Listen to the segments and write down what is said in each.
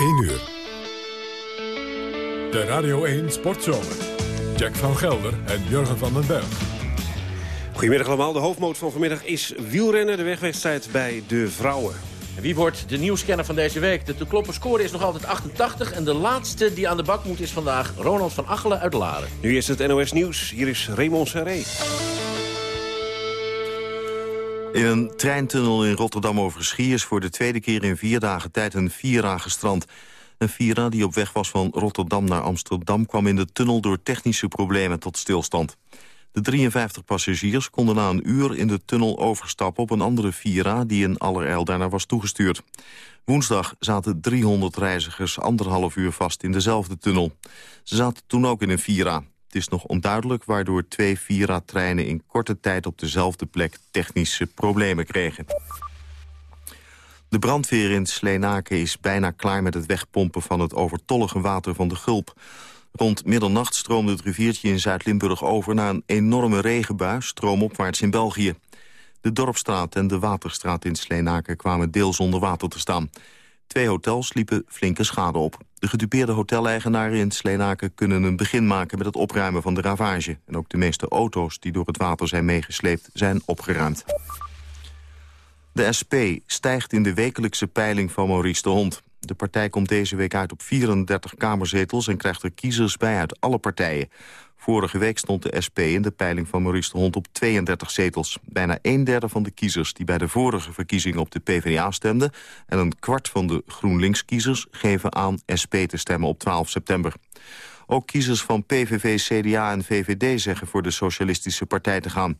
1 uur. De Radio 1 Sportzomer. Jack van Gelder en Jurgen van den Berg. Goedemiddag allemaal. De hoofdmoot van vanmiddag is wielrennen. De wegwedstrijd bij de vrouwen. En wie wordt de nieuwscanner van deze week? De te kloppen score is nog altijd 88. En de laatste die aan de bak moet is vandaag Ronald van Achelen uit Laren. Nu is het NOS Nieuws. Hier is Raymond Serré. In een treintunnel in Rotterdam over Schie is voor de tweede keer in vier dagen tijd een Vira gestrand. Een Vira die op weg was van Rotterdam naar Amsterdam kwam in de tunnel door technische problemen tot stilstand. De 53 passagiers konden na een uur in de tunnel overstappen op een andere Vira die in allerijl daarna was toegestuurd. Woensdag zaten 300 reizigers anderhalf uur vast in dezelfde tunnel. Ze zaten toen ook in een Vira. Het is nog onduidelijk waardoor twee Vira-treinen in korte tijd op dezelfde plek technische problemen kregen. De brandweer in Sleenaken is bijna klaar met het wegpompen van het overtollige water van de Gulp. Rond middernacht stroomde het riviertje in Zuid-Limburg over na een enorme regenbui stroomopwaarts in België. De Dorpstraat en de Waterstraat in Sleenaken kwamen deels onder water te staan. Twee hotels liepen flinke schade op. De gedupeerde hoteleigenaren in Sleenaken kunnen een begin maken met het opruimen van de ravage. En ook de meeste auto's die door het water zijn meegesleept zijn opgeruimd. De SP stijgt in de wekelijkse peiling van Maurice de Hond. De partij komt deze week uit op 34 kamerzetels... en krijgt er kiezers bij uit alle partijen. Vorige week stond de SP in de peiling van Maurice de Hond op 32 zetels. Bijna een derde van de kiezers die bij de vorige verkiezingen op de PvdA stemden... en een kwart van de GroenLinks-kiezers geven aan SP te stemmen op 12 september. Ook kiezers van PVV, CDA en VVD zeggen voor de Socialistische Partij te gaan.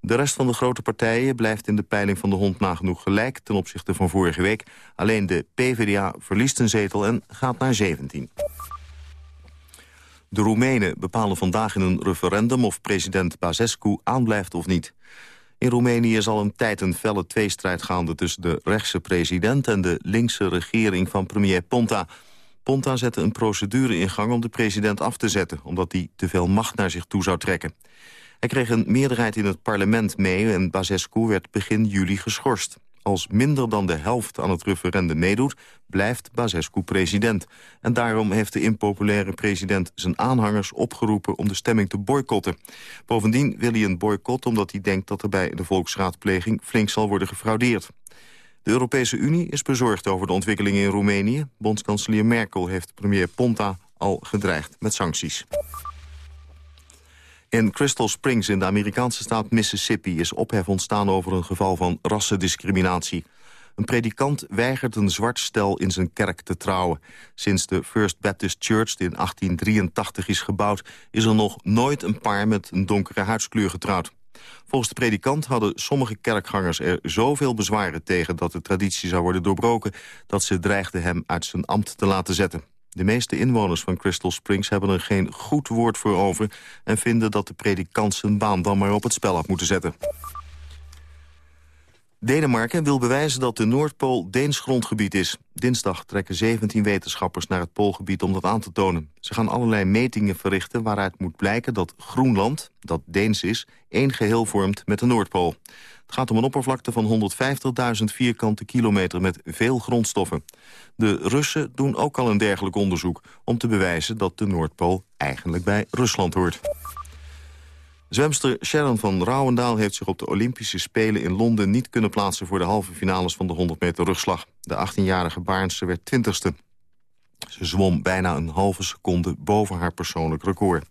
De rest van de grote partijen blijft in de peiling van de hond nagenoeg gelijk... ten opzichte van vorige week. Alleen de PvdA verliest een zetel en gaat naar 17. De Roemenen bepalen vandaag in een referendum of president Basescu aanblijft of niet. In Roemenië is al een tijd een felle tweestrijd gaande tussen de rechtse president en de linkse regering van premier Ponta. Ponta zette een procedure in gang om de president af te zetten, omdat hij te veel macht naar zich toe zou trekken. Hij kreeg een meerderheid in het parlement mee en Basescu werd begin juli geschorst. Als minder dan de helft aan het referendum meedoet, blijft Basescu president. En daarom heeft de impopulaire president zijn aanhangers opgeroepen om de stemming te boycotten. Bovendien wil hij een boycott omdat hij denkt dat er bij de volksraadpleging flink zal worden gefraudeerd. De Europese Unie is bezorgd over de ontwikkelingen in Roemenië. Bondskanselier Merkel heeft premier Ponta al gedreigd met sancties. In Crystal Springs in de Amerikaanse staat Mississippi... is ophef ontstaan over een geval van rassendiscriminatie. Een predikant weigert een zwart stel in zijn kerk te trouwen. Sinds de First Baptist Church die in 1883 is gebouwd... is er nog nooit een paar met een donkere huidskleur getrouwd. Volgens de predikant hadden sommige kerkgangers er zoveel bezwaren tegen... dat de traditie zou worden doorbroken... dat ze dreigden hem uit zijn ambt te laten zetten. De meeste inwoners van Crystal Springs hebben er geen goed woord voor over... en vinden dat de predikant zijn baan dan maar op het spel had moeten zetten. Denemarken wil bewijzen dat de Noordpool Deens grondgebied is. Dinsdag trekken 17 wetenschappers naar het poolgebied om dat aan te tonen. Ze gaan allerlei metingen verrichten waaruit moet blijken dat Groenland, dat Deens is, één geheel vormt met de Noordpool. Het gaat om een oppervlakte van 150.000 vierkante kilometer met veel grondstoffen. De Russen doen ook al een dergelijk onderzoek... om te bewijzen dat de Noordpool eigenlijk bij Rusland hoort. Zwemster Sharon van Rouwendaal heeft zich op de Olympische Spelen in Londen... niet kunnen plaatsen voor de halve finales van de 100 meter rugslag. De 18-jarige Baarnse werd 20ste. Ze zwom bijna een halve seconde boven haar persoonlijk record.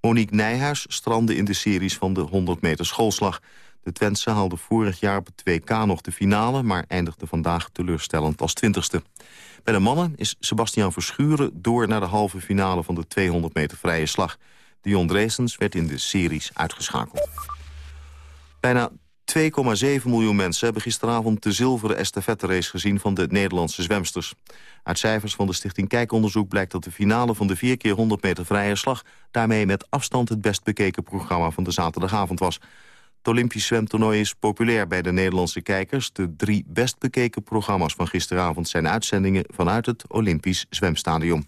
Monique Nijhuis strandde in de series van de 100 meter schoolslag. De Twentse haalde vorig jaar op het 2K nog de finale... maar eindigde vandaag teleurstellend als twintigste. Bij de mannen is Sebastian Verschuren door naar de halve finale... van de 200 meter vrije slag. Dion Dreesens werd in de series uitgeschakeld. Bijna 2,7 miljoen mensen hebben gisteravond de zilveren estafette-race gezien van de Nederlandse zwemsters. Uit cijfers van de Stichting Kijkonderzoek blijkt dat de finale van de 4 keer 100 meter vrije slag daarmee met afstand het best bekeken programma van de zaterdagavond was. Het Olympisch zwemtoernooi is populair bij de Nederlandse kijkers. De drie best bekeken programma's van gisteravond zijn uitzendingen vanuit het Olympisch zwemstadion.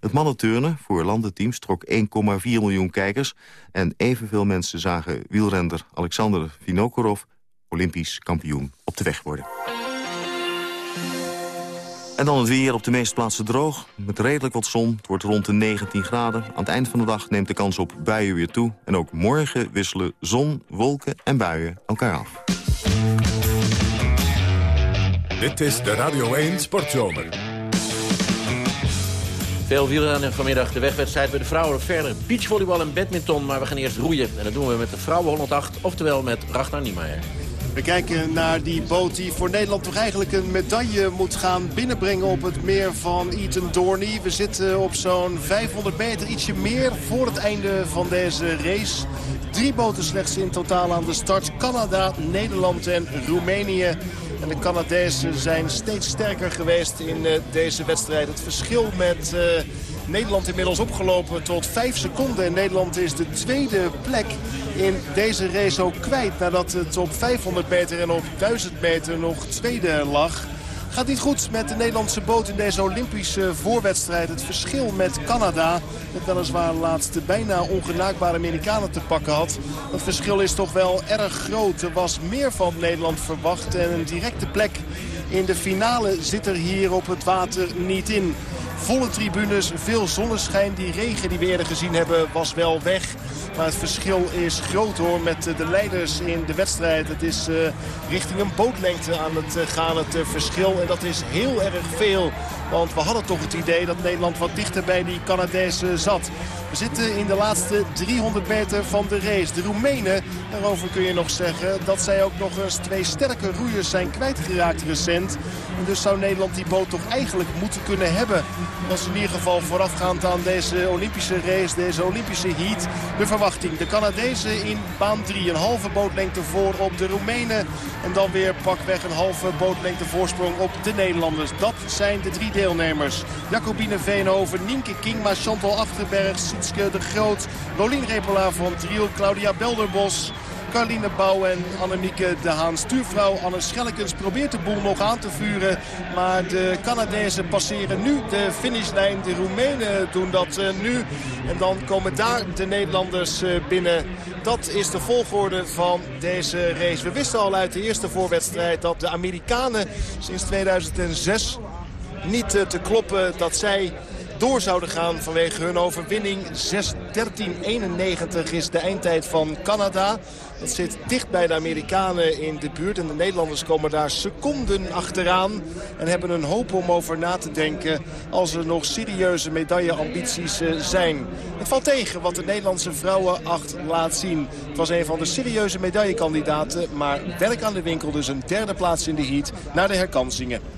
Het mannenturnen voor landenteams trok 1,4 miljoen kijkers... en evenveel mensen zagen wielrender Alexander Vinokorov... Olympisch kampioen op de weg worden. En dan het weer op de meeste plaatsen droog. Met redelijk wat zon. Het wordt rond de 19 graden. Aan het eind van de dag neemt de kans op buien weer toe. En ook morgen wisselen zon, wolken en buien elkaar af. Dit is de Radio 1 Sportzomer. Veel wielrennen vanmiddag. De wegwedstrijd bij de vrouwen. Verder beachvolleybal en badminton. Maar we gaan eerst roeien. En dat doen we met de vrouwen 108. Oftewel met Ragnar Niemeyer. We kijken naar die boot die voor Nederland toch eigenlijk een medaille moet gaan binnenbrengen op het meer van Eton Dorney. We zitten op zo'n 500 meter, ietsje meer voor het einde van deze race. Drie boten slechts in totaal aan de start. Canada, Nederland en Roemenië. En de Canadezen zijn steeds sterker geweest in uh, deze wedstrijd. Het verschil met uh, Nederland inmiddels opgelopen tot 5 seconden. En Nederland is de tweede plek in deze race ook kwijt. Nadat het op 500 meter en op 1000 meter nog tweede lag. Gaat niet goed met de Nederlandse boot in deze Olympische voorwedstrijd. Het verschil met Canada, dat weliswaar laatste bijna ongenaakbare Amerikanen te pakken had. Dat verschil is toch wel erg groot. Er was meer van Nederland verwacht en een directe plek in de finale zit er hier op het water niet in. Volle tribunes, veel zonneschijn. Die regen die we eerder gezien hebben was wel weg. Maar het verschil is groot hoor met de leiders in de wedstrijd. Het is uh, richting een bootlengte aan het uh, gaan het uh, verschil. En dat is heel erg veel. Want we hadden toch het idee dat Nederland wat dichter bij die Canadezen zat. We zitten in de laatste 300 meter van de race. De Roemenen, daarover kun je nog zeggen dat zij ook nog eens twee sterke roeiers zijn kwijtgeraakt recent. En dus zou Nederland die boot toch eigenlijk moeten kunnen hebben. Dat is in ieder geval voorafgaand aan deze Olympische race, deze Olympische heat. De verwachting. De Canadezen in baan 3. Een halve bootlengte voor op de Roemenen. En dan weer pakweg een halve bootlengte voorsprong op de Nederlanders. Dat zijn de drie deelnemers. Jacobine Veenhoven, Nienke Kingma, Chantal Achterberg, Sietske de Groot, Rolien Repola van Driel, Claudia Belderbos... Carline Bouw en Annemieke de Haan. Stuurvrouw Anne Schellekens probeert de boel nog aan te vuren. Maar de Canadezen passeren nu de finishlijn. De Roemenen doen dat nu. En dan komen daar de Nederlanders binnen. Dat is de volgorde van deze race. We wisten al uit de eerste voorwedstrijd dat de Amerikanen sinds 2006 niet te kloppen dat zij door zouden gaan vanwege hun overwinning. 6.13.91 is de eindtijd van Canada. Dat zit dicht bij de Amerikanen in de buurt. En de Nederlanders komen daar seconden achteraan. En hebben een hoop om over na te denken als er nog serieuze medailleambities zijn. Het valt tegen wat de Nederlandse vrouwenacht laat zien. Het was een van de serieuze medaillekandidaten. Maar werk aan de winkel dus een derde plaats in de heat naar de herkansingen.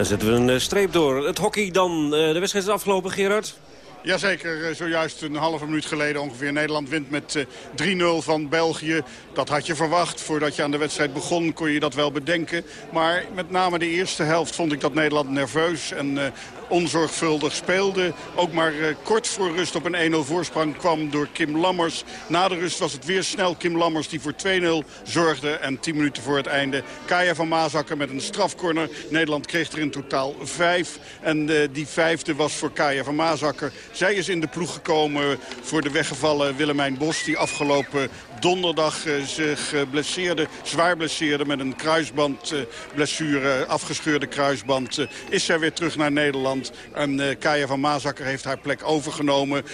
Dan zetten we een streep door. Het hockey dan. De wedstrijd is afgelopen, Gerard. Jazeker, zojuist een halve minuut geleden ongeveer. Nederland wint met 3-0 van België. Dat had je verwacht. Voordat je aan de wedstrijd begon kon je dat wel bedenken. Maar met name de eerste helft vond ik dat Nederland nerveus en onzorgvuldig speelde. Ook maar uh, kort voor rust op een 1-0 voorsprong kwam door Kim Lammers. Na de rust was het weer snel Kim Lammers die voor 2-0 zorgde. En 10 minuten voor het einde Kaya van Maasakker met een strafcorner. Nederland kreeg er in totaal 5. En uh, die vijfde was voor Kaya van Maasakker. Zij is in de ploeg gekomen voor de weggevallen Willemijn Bos... die afgelopen donderdag uh, zich uh, blesseerde, zwaar blesseerde... met een kruisbandblessure, afgescheurde kruisband... is zij weer terug naar Nederland. En Kaya van Maasakker heeft haar plek overgenomen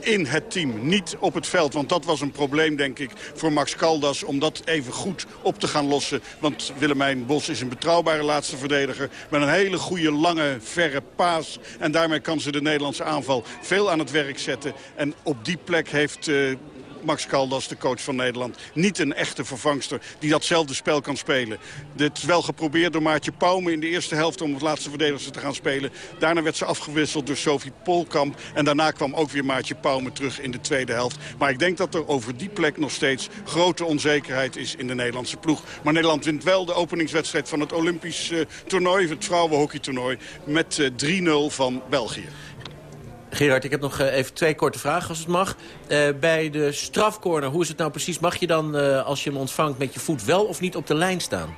in het team, niet op het veld. Want dat was een probleem, denk ik, voor Max Caldas... om dat even goed op te gaan lossen. Want Willemijn Bos is een betrouwbare laatste verdediger... met een hele goede, lange, verre paas. En daarmee kan ze de Nederlandse aanval veel aan het werk zetten. En op die plek heeft... Uh, Max Caldas, de coach van Nederland. Niet een echte vervangster die datzelfde spel kan spelen. Dit is wel geprobeerd door Maartje Pauwme in de eerste helft om het laatste verdedigster te gaan spelen. Daarna werd ze afgewisseld door Sophie Polkamp. En daarna kwam ook weer Maartje Pauwme terug in de tweede helft. Maar ik denk dat er over die plek nog steeds grote onzekerheid is in de Nederlandse ploeg. Maar Nederland wint wel de openingswedstrijd van het Olympisch uh, toernooi, het vrouwenhockeytoernooi, met uh, 3-0 van België. Gerard, ik heb nog even twee korte vragen als het mag. Uh, bij de strafcorner, hoe is het nou precies? Mag je dan, uh, als je hem ontvangt met je voet wel of niet op de lijn staan?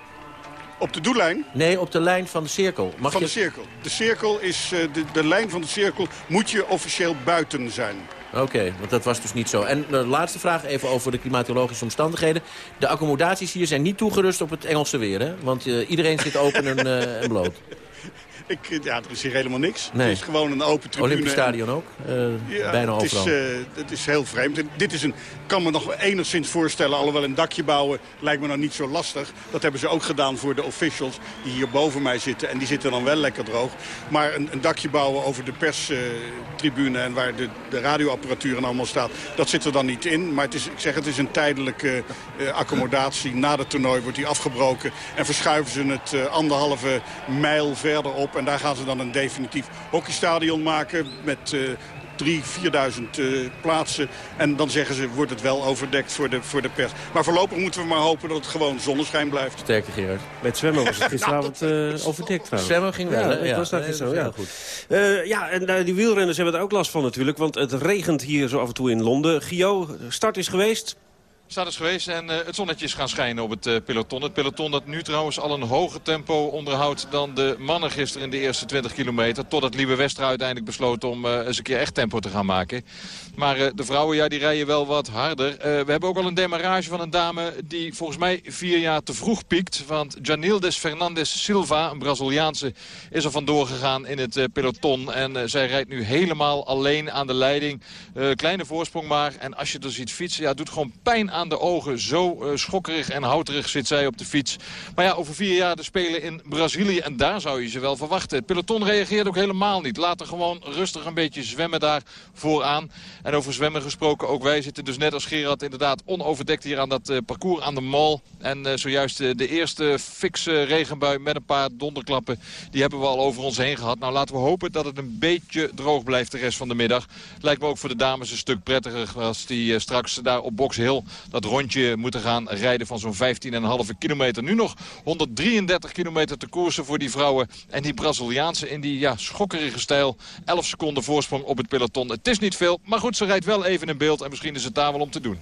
Op de doellijn? Nee, op de lijn van de cirkel. Mag van je... de cirkel. De cirkel is, uh, de, de lijn van de cirkel moet je officieel buiten zijn. Oké, okay, want dat was dus niet zo. En de laatste vraag even over de klimatologische omstandigheden. De accommodaties hier zijn niet toegerust op het Engelse weer, hè? Want iedereen zit open en, en bloot. Ik, ja, er is hier helemaal niks. Nee. Het is gewoon een open tribune. Olympisch Stadion ook? Uh, ja, bijna het overal. Is, uh, het is heel vreemd. En dit is een, kan me nog enigszins voorstellen, alhoewel een dakje bouwen lijkt me nou niet zo lastig. Dat hebben ze ook gedaan voor de officials die hier boven mij zitten. En die zitten dan wel lekker droog. Maar een, een dakje bouwen over de perstribune en waar de, de radioapparatuur en allemaal staat, dat zit er dan niet in. Maar het is, ik zeg, het is een tijdelijke accommodatie. Na het toernooi wordt die afgebroken en verschuiven ze het anderhalve mijl verder op. En daar gaan ze dan een definitief hockeystadion maken met uh, 3.000, 4.000 uh, plaatsen. En dan zeggen ze, wordt het wel overdekt voor de, voor de pers. Maar voorlopig moeten we maar hopen dat het gewoon zonneschijn blijft. Sterke Gerard. Met zwemmen was het gisteravond uh, overdekt trouwens. Zwemmen ging wel, ja, dat was dat zo, ja. Goed. Uh, ja, en die wielrenners hebben er ook last van natuurlijk. Want het regent hier zo af en toe in Londen. Gio, start is geweest. Staat is geweest en uh, het zonnetje is gaan schijnen op het uh, peloton. Het peloton dat nu trouwens al een hoger tempo onderhoudt dan de mannen gisteren in de eerste 20 kilometer. Totdat Liebe Westra uiteindelijk besloot om uh, eens een keer echt tempo te gaan maken. Maar de vrouwen ja, die rijden wel wat harder. we hebben ook al een demarrage van een dame die volgens mij vier jaar te vroeg piekt. Want Janildes Fernandes Silva, een Braziliaanse, is er vandoor gegaan in het peloton. En zij rijdt nu helemaal alleen aan de leiding. kleine voorsprong maar. En als je er ziet fietsen, ja, doet gewoon pijn aan aan de ogen. Zo uh, schokkerig en houterig zit zij op de fiets. Maar ja, over vier jaar de Spelen in Brazilië. En daar zou je ze wel verwachten. Het peloton reageert ook helemaal niet. Laat er gewoon rustig een beetje zwemmen daar vooraan. En over zwemmen gesproken, ook wij zitten dus net als Gerard inderdaad onoverdekt hier aan dat uh, parcours aan de Mall. En uh, zojuist de eerste fikse regenbui met een paar donderklappen. Die hebben we al over ons heen gehad. Nou, laten we hopen dat het een beetje droog blijft de rest van de middag. Lijkt me ook voor de dames een stuk prettiger als die straks daar op Box Hill dat rondje moeten gaan rijden van zo'n 15,5 kilometer. Nu nog 133 kilometer te koersen voor die vrouwen. En die Braziliaanse in die ja, schokkerige stijl. 11 seconden voorsprong op het peloton. Het is niet veel, maar goed, ze rijdt wel even in beeld. En misschien is het daar wel om te doen.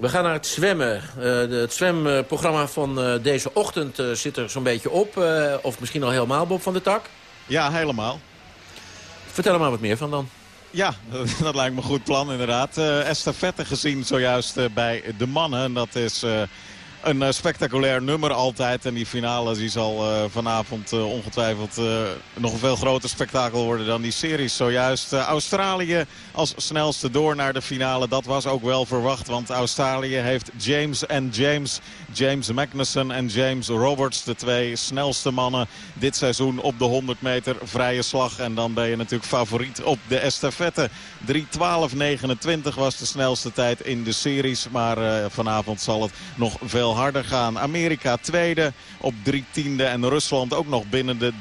We gaan naar het zwemmen. Uh, de, het zwemprogramma van uh, deze ochtend uh, zit er zo'n beetje op. of misschien al helemaal, Bob van de Tak. Ja, helemaal. Vertel er maar wat meer van dan. Ja, dat lijkt me een goed plan inderdaad. Uh, estafette gezien zojuist uh, bij de mannen. Dat is uh, een spectaculair nummer altijd. En die finale die zal vanavond ongetwijfeld nog een veel groter spektakel worden dan die series. Zojuist Australië als snelste door naar de finale. Dat was ook wel verwacht, want Australië heeft James en James. James Magnussen en James Roberts, de twee snelste mannen dit seizoen op de 100 meter vrije slag. En dan ben je natuurlijk favoriet op de estafette. 3.12.29 was de snelste tijd in de series. Maar uh, vanavond zal het nog veel harder gaan. Amerika tweede op 3 tiende. En Rusland ook nog binnen de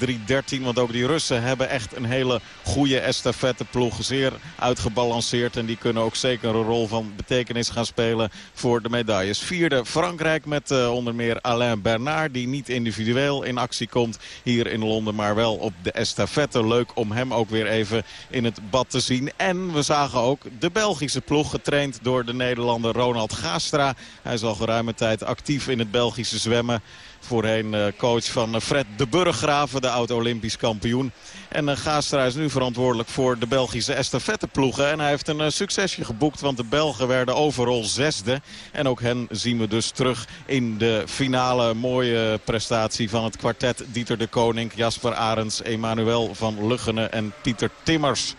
3.13. Want ook die Russen hebben echt een hele goede estafetteploeg. Zeer uitgebalanceerd. En die kunnen ook zeker een rol van betekenis gaan spelen voor de medailles. Vierde Frankrijk met uh, onder meer Alain Bernard. Die niet individueel in actie komt hier in Londen. Maar wel op de estafette. Leuk om hem ook weer even in het bad te zien. En we zagen ook de Belgische ploeg getraind door de Nederlander Ronald Gaastra. Hij is al geruime tijd actief in het Belgische zwemmen. Voorheen uh, coach van Fred de Burggraven, de oud-Olympisch kampioen. En uh, Gaastra is nu verantwoordelijk voor de Belgische estafetteploegen. En hij heeft een succesje geboekt, want de Belgen werden overal zesde. En ook hen zien we dus terug in de finale. Mooie prestatie van het kwartet Dieter de Koning, Jasper Arends, Emanuel van Luggenen en Pieter Timmers.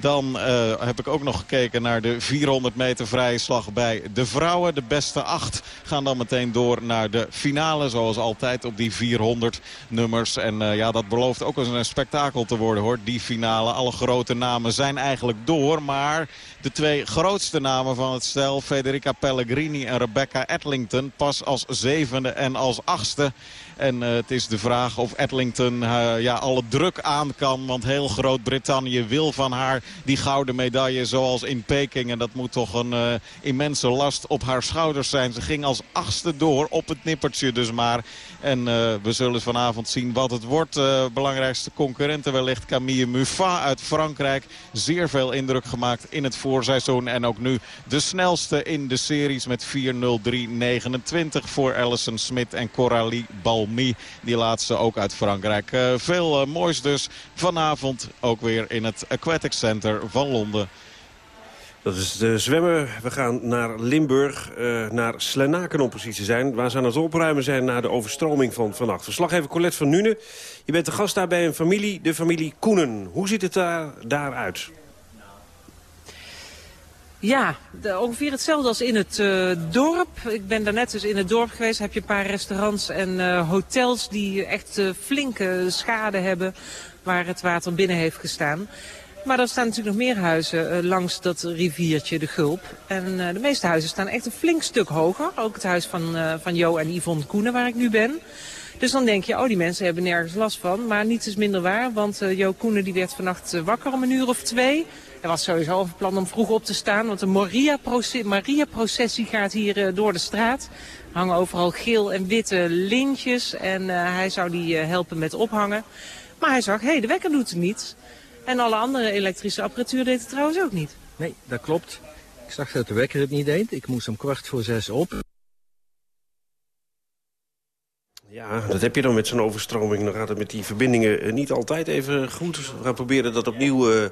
Dan uh, heb ik ook nog gekeken naar de 400 meter vrije slag bij de vrouwen. De beste acht gaan dan meteen door naar de finale. Zoals altijd op die 400 nummers. En uh, ja, dat belooft ook eens een spektakel te worden hoor. Die finale. Alle grote namen zijn eigenlijk door. Maar de twee grootste namen van het stel. Federica Pellegrini en Rebecca Edlington. Pas als zevende en als achtste. En uh, het is de vraag of Edlington uh, ja, alle druk aan kan. Want heel Groot-Brittannië wil van haar die gouden medaille zoals in Peking. En dat moet toch een uh, immense last op haar schouders zijn. Ze ging als achtste door op het nippertje dus maar. En we zullen vanavond zien wat het wordt. belangrijkste concurrenten wellicht Camille Muffat uit Frankrijk. Zeer veel indruk gemaakt in het voorseizoen. En ook nu de snelste in de series met 4.03.29 voor Alison Smit en Coralie Die laatste ook uit Frankrijk. Uh, veel uh, moois dus vanavond ook weer in het Aquatic Center van Londen. Dat is de zwemmen. We gaan naar Limburg, uh, naar Slenaken om precies te zijn. Waar ze aan het opruimen zijn na de overstroming van vannacht. Verslaggever Colette van Nune. Je bent de gast daar bij een familie, de familie Koenen. Hoe ziet het daar, daaruit? Ja, ongeveer hetzelfde als in het uh, dorp. Ik ben daarnet dus in het dorp geweest. Heb je een paar restaurants en uh, hotels die echt uh, flinke schade hebben waar het water binnen heeft gestaan. Maar er staan natuurlijk nog meer huizen langs dat riviertje, de Gulp. En de meeste huizen staan echt een flink stuk hoger. Ook het huis van, van Jo en Yvonne Koenen waar ik nu ben. Dus dan denk je, oh die mensen hebben nergens last van. Maar niets is minder waar, want Jo Koenen die werd vannacht wakker om een uur of twee... Er was sowieso al plan om vroeg op te staan, want de Maria-processie Maria gaat hier uh, door de straat. Er hangen overal geel en witte lintjes en uh, hij zou die uh, helpen met ophangen. Maar hij zag, hé, hey, de wekker doet het niet. En alle andere elektrische apparatuur deed het trouwens ook niet. Nee, dat klopt. Ik zag dat de wekker het niet deed. Ik moest om kwart voor zes op. Ja, dat heb je dan met zo'n overstroming. Dan gaat het met die verbindingen niet altijd even goed. We gaan proberen dat opnieuw uh,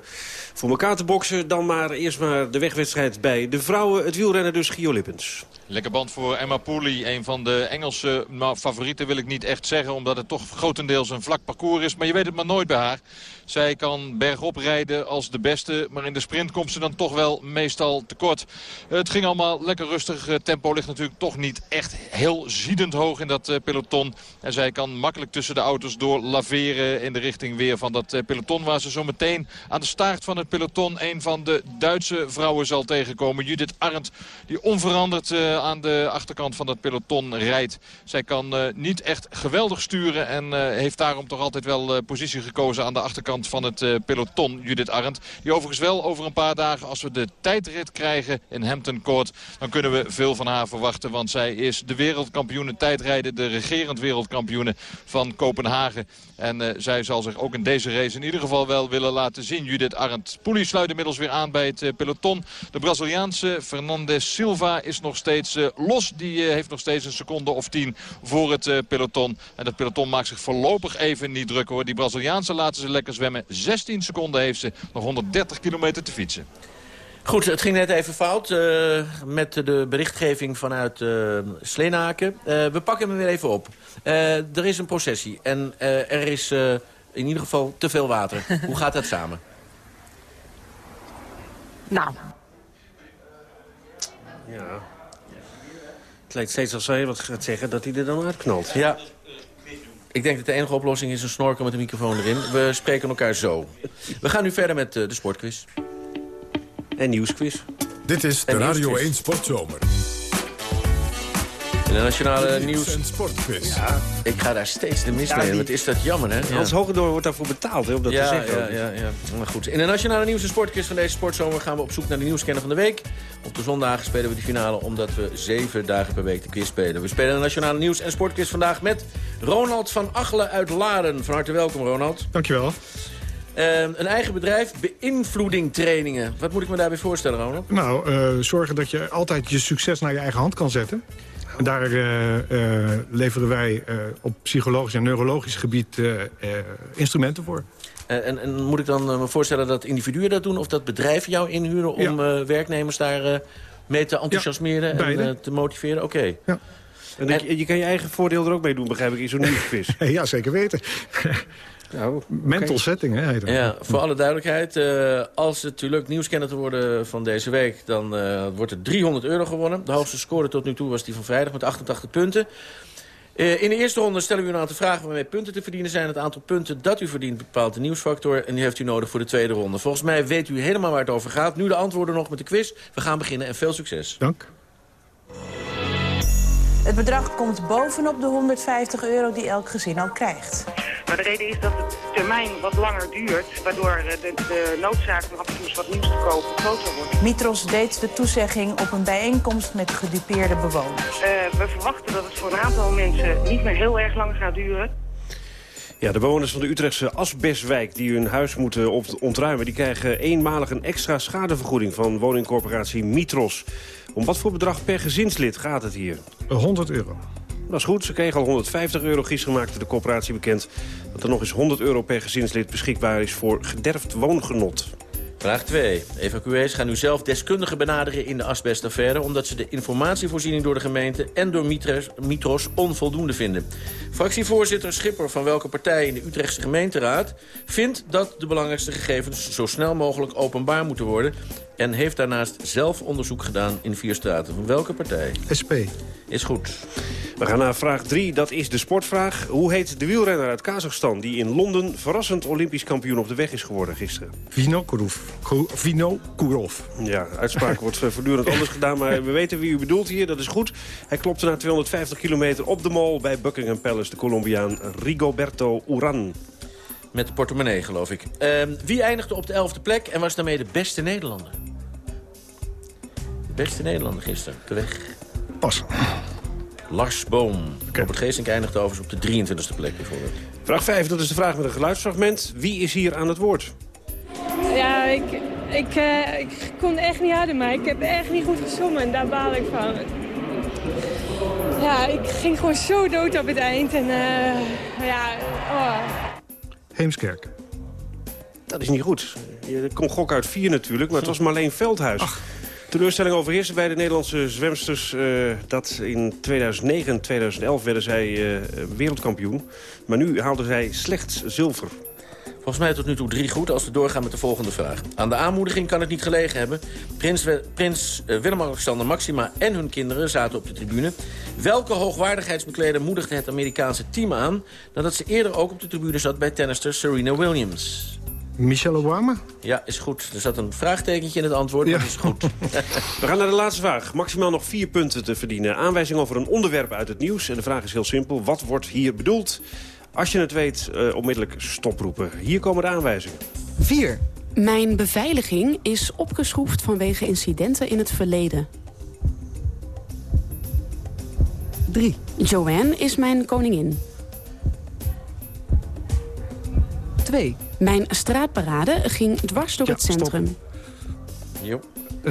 voor elkaar te boksen. Dan maar eerst maar de wegwedstrijd bij de vrouwen. Het wielrennen dus Gio Lippens. Lekker band voor Emma Pooley. Een van de Engelse nou, favorieten wil ik niet echt zeggen. Omdat het toch grotendeels een vlak parcours is. Maar je weet het maar nooit bij haar. Zij kan bergop rijden als de beste. Maar in de sprint komt ze dan toch wel meestal tekort. Het ging allemaal lekker rustig. Tempo ligt natuurlijk toch niet echt heel ziedend hoog in dat eh, peloton. En zij kan makkelijk tussen de auto's door laveren in de richting weer van dat eh, peloton. Waar ze zo meteen aan de staart van het peloton een van de Duitse vrouwen zal tegenkomen. Judith Arndt die onveranderd uh, aan de achterkant van dat peloton rijdt. Zij kan niet echt geweldig sturen en heeft daarom toch altijd wel positie gekozen aan de achterkant van het peloton. Judith Arndt. Die overigens wel over een paar dagen als we de tijdrit krijgen in Hampton Court. Dan kunnen we veel van haar verwachten. Want zij is de wereldkampioene tijdrijden. De regerend wereldkampioene van Kopenhagen. En uh, zij zal zich ook in deze race in ieder geval wel willen laten zien. Judith Arndt. Poelie sluit inmiddels weer aan bij het uh, peloton. De Braziliaanse Fernandes Silva is nog steeds los. Die heeft nog steeds een seconde of tien voor het peloton. En dat peloton maakt zich voorlopig even niet druk hoor. Die Braziliaanse laten ze lekker zwemmen. 16 seconden heeft ze. Nog 130 kilometer te fietsen. Goed, het ging net even fout uh, met de berichtgeving vanuit uh, Sleenaken. Uh, we pakken hem weer even op. er is een processie en er is in ieder geval te veel water. Hoe gaat dat samen? Nou. Ja. Het lijkt steeds als hij wat gaat zeggen dat hij er dan uitknalt. Ja. Ik denk dat de enige oplossing is een snorkel met een microfoon erin. We spreken elkaar zo. We gaan nu verder met de sportquiz. En nieuwsquiz. Dit is de Radio 1 Sportzomer. In de nationale nieuws... en sportquiz. Ja, ik ga daar steeds de mis Ja, mee. die- Wat is dat jammer, hè? Hans Hogendoor wordt daarvoor betaald hè, om dat ja, te zeggen. Ja, ja, ja. Maar goed. In de nationale nieuws- en sportquiz van deze sportzomer gaan we op zoek naar de nieuwskenner van de week. Op de zondagen spelen we de finale omdat we zeven dagen per week de quiz spelen. We spelen de nationale nieuws- en sportquiz vandaag met Ronald van Achelen uit Laren. Van harte welkom, Ronald. Dankjewel. Eh, een eigen bedrijf, beïnvloeding trainingen. Wat moet ik me daarbij voorstellen, Ronald? Nou, eh, zorgen dat je altijd je succes naar je eigen hand kan zetten. En daar eh, eh, leveren wij eh, op psychologisch en neurologisch gebied eh, eh, instrumenten voor. Eh, en, en moet ik dan me voorstellen dat individuen dat doen... of dat bedrijven jou inhuren om eh, werknemers daar eh, mee te enthousiasmeren en eh, te motiveren? Oké. En dat je, je kan je eigen voordeel er ook mee doen, begrijp ik, in zo'n nieuwsquiz. ja, zeker weten. Nou, Mental setting, hè, heet. Ja, voor alle duidelijkheid, eh, als het u lukt nieuwskenner te worden van deze week... dan eh, wordt er 300 euro gewonnen. De hoogste score tot nu toe was die van vrijdag met 88 punten. Eh, in de eerste ronde stellen we u een aantal vragen waarmee punten te verdienen zijn. Het aantal punten dat u verdient bepaalt de nieuwsfactor. En die heeft u nodig voor de tweede ronde. Volgens mij weet u helemaal waar het over gaat. Nu de antwoorden nog met de quiz. We gaan beginnen en veel succes. Dank. Het bedrag komt bovenop de 150 euro die elk gezin al krijgt. Maar de reden is dat de termijn wat langer duurt, waardoor eh, de, de noodzaak om af en toe eens wat nieuws te kopen groter wordt. Mitros deed de toezegging op een bijeenkomst met gedupeerde bewoners. Eh, we verwachten dat het voor een aantal mensen niet meer heel erg lang gaat duren. Ja, de bewoners van de Utrechtse Asbestwijk die hun huis moeten ontruimen... die krijgen eenmalig een extra schadevergoeding van woningcorporatie Mitros. Om wat voor bedrag per gezinslid gaat het hier? 100 euro. Dat is goed, ze kregen al 150 euro. Gisteren maakte de corporatie bekend dat er nog eens 100 euro per gezinslid beschikbaar is voor gederfd woongenot. Vraag 2. Evacuees gaan nu zelf deskundigen benaderen in de asbestaffaire... omdat ze de informatievoorziening door de gemeente en door Mitros, Mitros onvoldoende vinden. Fractievoorzitter Schipper van welke partij in de Utrechtse gemeenteraad... vindt dat de belangrijkste gegevens zo snel mogelijk openbaar moeten worden... en heeft daarnaast zelf onderzoek gedaan in vier straten. Van welke partij? SP. Is goed. We gaan naar vraag 3, dat is de sportvraag. Hoe heet de wielrenner uit Kazachstan... die in Londen verrassend olympisch kampioen op de weg is geworden gisteren? Vino Kurov. Vino Kurov. Ja, uitspraak wordt voortdurend anders gedaan... maar we weten wie u bedoelt hier, dat is goed. Hij klopte na 250 kilometer op de mall bij Buckingham Palace... de Colombiaan Rigoberto Uran. Met de portemonnee, geloof ik. Ehm, wie eindigde op de elfde plek en was daarmee de beste Nederlander? De beste Nederlander gisteren, de weg. Pas. Lars Boom. Robert Geesink eindigde overigens op de 23e plek bijvoorbeeld. Vraag 5, dat is de vraag met een geluidsfragment. Wie is hier aan het woord? Ja, ik, ik, eh, ik kon echt niet harder, maar ik heb echt niet goed gezongen en daar baal ik van. Ja, ik ging gewoon zo dood op het eind en eh, ja, oh. Heemskerk. Dat is niet goed. Je kon gok uit 4 natuurlijk, maar het was Marleen Veldhuis. Teleurstelling overheerste bij de Nederlandse zwemsters. eh, dat in 2009 en 2011 werden zij eh, wereldkampioen. Maar nu haalden zij slechts zilver. Volgens mij tot nu toe drie goed als we doorgaan met de volgende vraag. Aan de aanmoediging kan het niet gelegen hebben. Prins, We- prins eh, Willem-Alexander Maxima en hun kinderen zaten op de tribune. Welke hoogwaardigheidsbekleder moedigde het Amerikaanse team aan... nadat ze eerder ook op de tribune zat bij tennister Serena Williams? Michelle Obama? Ja, is goed. Er zat een vraagtekentje in het antwoord, maar dat is goed. We gaan naar de laatste vraag. Maximaal nog vier punten te verdienen. Aanwijzing over een onderwerp uit het nieuws. En de vraag is heel simpel. Wat wordt hier bedoeld? Als je het weet, eh, onmiddellijk stoproepen. Hier komen de aanwijzingen. 4. Mijn beveiliging is opgeschroefd vanwege incidenten in het verleden. 3. Joanne is mijn koningin. 2. Mijn straatparade ging dwars door Ja, het centrum. Jo.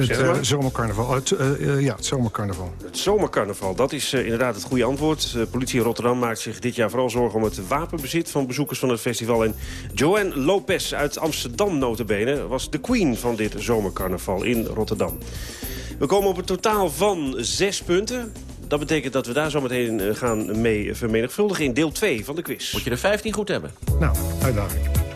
Het eh, zomercarnaval. Het, eh, eh, ja, het zomercarnaval. Het zomercarnaval, dat is inderdaad het goede antwoord. De politie in Rotterdam maakt zich dit jaar vooral zorgen... om het wapenbezit van bezoekers van het festival. En Joanne Lopez uit Amsterdam notabene... was de queen van dit zomercarnaval in Rotterdam. We komen op een totaal van zes punten. Dat betekent dat we daar zo meteen gaan mee vermenigvuldigen in deel 2 van de quiz. Moet je er 15 goed hebben? Nou, uitdaging.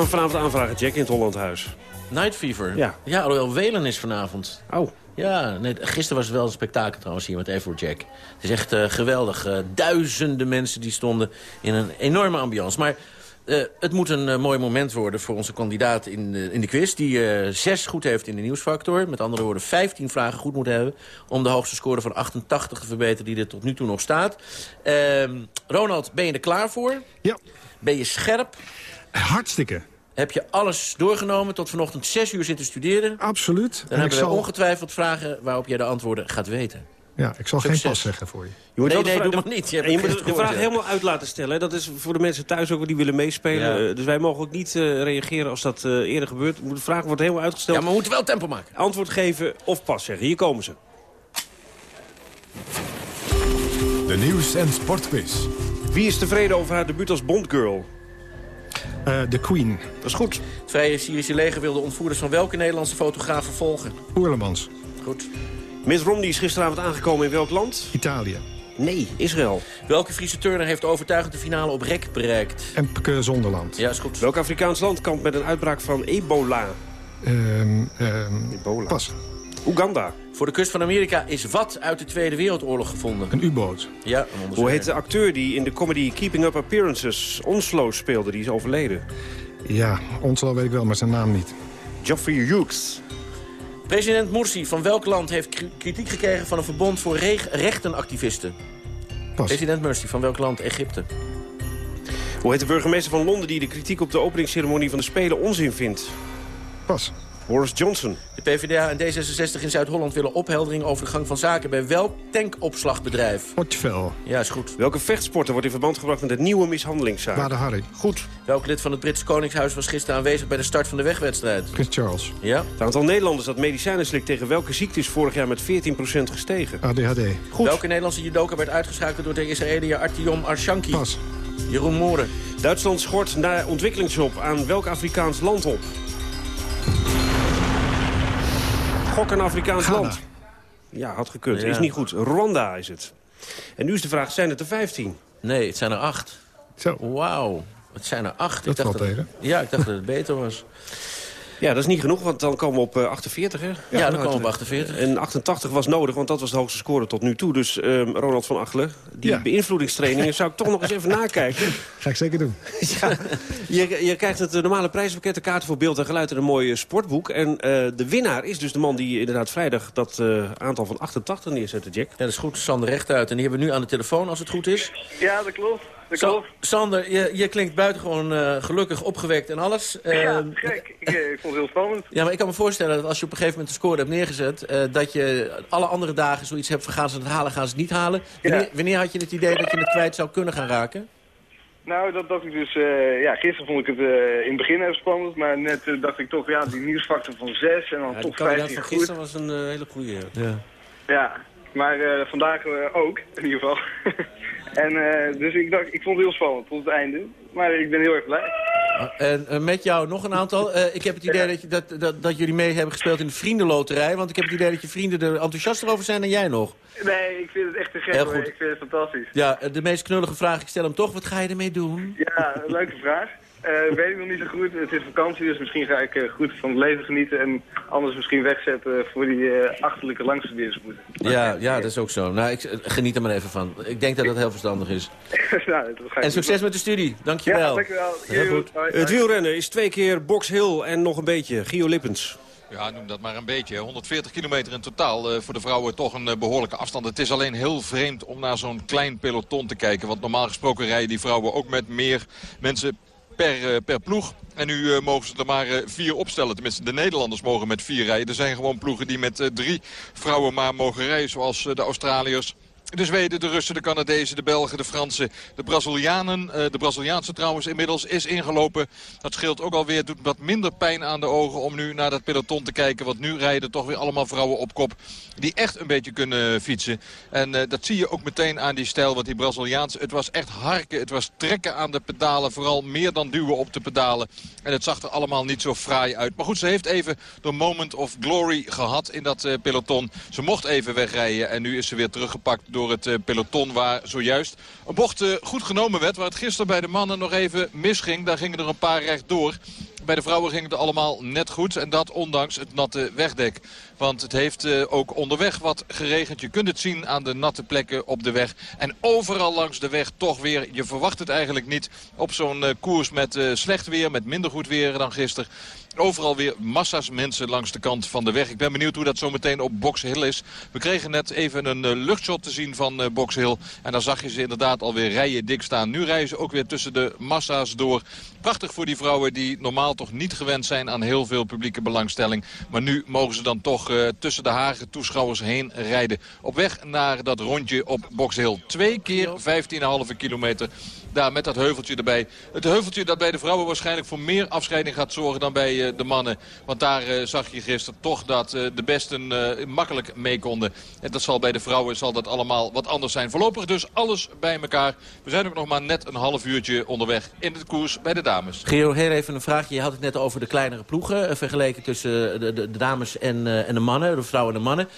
Gaan we vanavond aanvragen, Jack, in het Hollandhuis. Night Fever? Ja. Ja, alhoewel Welen is vanavond. Oh. Ja, nee, gisteren was het wel een spektakel trouwens hier met Everett Jack. Het is echt eh, geweldig. Eh, duizenden mensen die stonden in een enorme ambiance. Maar eh, het moet een mooi moment worden voor onze kandidaat in, de- in de quiz... die eh, zes goed heeft in de nieuwsfactor. Met andere woorden, 15 vragen goed moet hebben... om de hoogste score van 88 te verbeteren die er tot nu toe nog staat. Ehm, Ronald, ben je er klaar voor? Ja. Ben je scherp? Hartstikke. Heb je alles doorgenomen tot vanochtend 6 uur zitten studeren? Absoluut. Dan En ik hebben we zal, ongetwijfeld vragen waarop jij de antwoorden gaat weten. ja, ik zal Succes. geen pas zeggen voor je. Je moet Nee, nee, doe maar niet. Je en je moet de vraag helemaal uit laten stellen. hè. Dat is voor de mensen thuis ook die willen meespelen. Ja. Eh, dus wij mogen ook niet eh, reageren als dat eh, eerder gebeurt. De vraag wordt helemaal uitgesteld. Ja, maar we moeten wel tempo maken. Antwoord geven of pas zeggen. Hier komen ze. De nieuws- en sportquiz. Wie is tevreden over haar debuut als Bondgirl? Eh, De Queen. Dat is goed. Het Vrije Syrische leger wil de ontvoerders van welke Nederlandse fotograaf vervolgen? Oerlemans. Goed. Mitt Romney is gisteravond aangekomen in welk land? Italië. Nee, Israël. Welke Friese turner heeft overtuigend de finale op rek bereikt? Empke Zonderland. Ja, is goed. Welk Afrikaans land kampt met een uitbraak van ebola? Ehm, ehm, Ebola. pas. Oeganda. Voor de kust van Amerika is wat uit de Tweede Wereldoorlog gevonden? Een U-boot. Ja, een Hoe heet de acteur die in de comedy Keeping Up Appearances Onslow speelde? Die is overleden. Ja, Onslow weet ik wel, maar zijn naam niet. Geoffrey Hughes. President Morsi van welk land heeft kri- kritiek gekregen van een verbond voor rechtenactivisten? Pas. President Morsi van welk land? Egypte. Hoe heet de burgemeester van Londen die de kritiek op de openingsceremonie van de Spelen onzin vindt? Pas. Boris Johnson. De PvdA en D66 in Zuid-Holland willen opheldering over de gang van zaken bij welk tankopslagbedrijf? Potjevel. Ja, is goed. Welke vechtsporter wordt in verband gebracht met het nieuwe mishandelingszaak? Wade Harry. Goed. Welk lid van het Britse Koningshuis was gisteren aanwezig bij de start van de wegwedstrijd? Prins Charles. Ja? Het aantal Nederlanders dat medicijnen slikt tegen welke ziekte is vorig jaar met 14% gestegen? ADHD. Goed. Welke Nederlandse judoka werd uitgeschakeld door de Israëliër Artyom Arshanki? Pas. Jeroen Mooren. Duitsland schort naar ontwikkelingshulp aan welk Afrikaans land op? Gok een Afrikaans Ghana. land. Ja, had gekund. Ja. Is niet goed. Rwanda is het. En nu is de vraag, zijn het er 15? Nee, het zijn er acht. Zo. Wauw. Het zijn er acht. Dat ik dacht valt tegen. Ja, ik dacht dat het beter was. Ja, dat is niet genoeg, want dan komen we op eh, 48, hè? Ja, dan komen we op 48. En 88 was nodig, want dat was de hoogste score tot nu toe. Dus ehm, Ronald van Achelen, die Ja. beïnvloedingstrainingen zou ik toch nog eens even nakijken. Ga ik zeker doen. Ja, je, je krijgt het eh, normale prijzenpakket, de kaarten voor beeld en geluid en een mooi eh, sportboek. En eh, de winnaar is dus de man die inderdaad vrijdag dat eh, aantal van 88 neerzette, Jack. Ja, dat is goed. Sander Rechtuit. En die hebben we nu aan de telefoon, als het goed is. Ja, dat klopt. Sa-. Sander, je, je klinkt buitengewoon eh gelukkig, opgewekt en alles. Ja, Ehm, gek. Ik, eh, ik vond het heel spannend. Ja, maar ik kan me voorstellen dat als je op een gegeven moment de score hebt neergezet... eh, dat je alle andere dagen zoiets hebt van gaan ze het halen, gaan ze het niet halen. Wanneer, wanneer had je het idee dat je het kwijt zou kunnen gaan raken? Nou, dat dacht ik dus... eh, ja, gisteren vond ik het eh, in het begin even spannend. Maar net dacht ik toch, ja, die nieuwsfactor van 6 en dan Ja, de toch kandidaat 15 van goed. gisteren was een hele goede. Ja. Ja, maar eh, vandaag ook, in ieder geval. en eh, dus ik dacht, ik vond het heel spannend tot het einde. Maar ik ben heel erg blij. En eh, met jou nog een aantal. Eh, ik heb het idee dat, je, dat, dat, dat jullie mee hebben gespeeld in de vriendenloterij. Want ik heb het idee dat je vrienden er enthousiaster over zijn dan jij nog. Nee, ik vind het echt te gek Heel goed. Ik vind het fantastisch. Ja, de meest knullige vraag, ik stel hem toch. Wat ga je ermee doen? Ja, leuke vraag. Eh, weet ik nog niet zo goed. Het is vakantie, dus misschien ga ik eh, goed van het leven genieten. En anders misschien wegzetten voor die eh, achterlijke langstudeerspoeden. Ja, ja, dat is ook zo. Nou, ik, geniet er maar even van. Ik denk dat dat heel verstandig is. nou, dat ga ik En succes met de studie. Dankjewel. Ja, dankjewel. Heel Joe. goed. Hoi, Het wielrennen is twee keer Box Hill en nog een beetje. Gio Lippens. Ja, noem dat maar een beetje. 140 kilometer in totaal. eh, voor de vrouwen toch een eh, behoorlijke afstand. Het is alleen heel vreemd om naar zo'n klein peloton te kijken. Want normaal gesproken rijden die vrouwen ook met meer mensen per, eh, per ploeg. En nu eh, mogen ze er maar eh, vier opstellen. Tenminste, de Nederlanders mogen met vier rijden. Er zijn gewoon ploegen die met drie vrouwen maar mogen rijden. Zoals de Australiërs. De Zweden, de Russen, de Canadezen, de Belgen, de Fransen, de Brazilianen. eh, de Braziliaanse trouwens inmiddels is ingelopen. Dat scheelt ook alweer, doet wat minder pijn aan de ogen om nu naar dat peloton te kijken. Want nu rijden toch weer allemaal vrouwen op kop die echt een beetje kunnen fietsen. En eh, dat zie je ook meteen aan die stijl. Want die Braziliaans, het was echt harken. Het was trekken aan de pedalen. Vooral meer dan duwen op de pedalen. En het zag er allemaal niet zo fraai uit. Maar goed, ze heeft even de moment of glory gehad in dat eh, peloton. Ze mocht even wegrijden. En nu is ze weer teruggepakt door het eh, peloton waar zojuist een bocht eh, goed genomen werd. Waar het gisteren bij de mannen nog even misging. Daar gingen er een paar rechtdoor. Bij de vrouwen ging het allemaal net goed. En dat ondanks het natte wegdek. Want het heeft uh, ook onderweg wat geregend. Je kunt het zien aan de natte plekken op de weg. En overal langs de weg toch weer. Je verwacht het eigenlijk niet op zo'n uh, koers met uh, slecht weer. Met minder goed weer dan gisteren. Overal weer massa's mensen langs de kant van de weg. Ik ben benieuwd hoe dat zo meteen op Box Hill is. We kregen net even een luchtshot te zien van Box Hill. En dan zag je ze inderdaad alweer rijen dik staan. Nu rijden ze ook weer tussen de massa's door. Prachtig voor die vrouwen die normaal toch niet gewend zijn aan heel veel publieke belangstelling. Maar nu mogen ze dan toch uh, tussen de hage toeschouwers heen rijden. Op weg naar dat rondje op Box Hill. Twee keer 15,5 kilometer daar met dat heuveltje erbij. Het heuveltje dat bij de vrouwen waarschijnlijk voor meer afscheiding gaat zorgen dan bij uh, de mannen. Want daar uh, zag je gisteren toch dat uh, de besten makkelijk mee konden. En dat zal bij de vrouwen zal dat allemaal wat anders zijn. Voorlopig dus alles bij elkaar. We zijn ook nog maar net een half uurtje onderweg in het koers bij de dames. Geo, heel even een vraagje. Je had het net over de kleinere ploegen. vergeleken tussen de, de, dames en, en de mannen. De vrouwen en de mannen.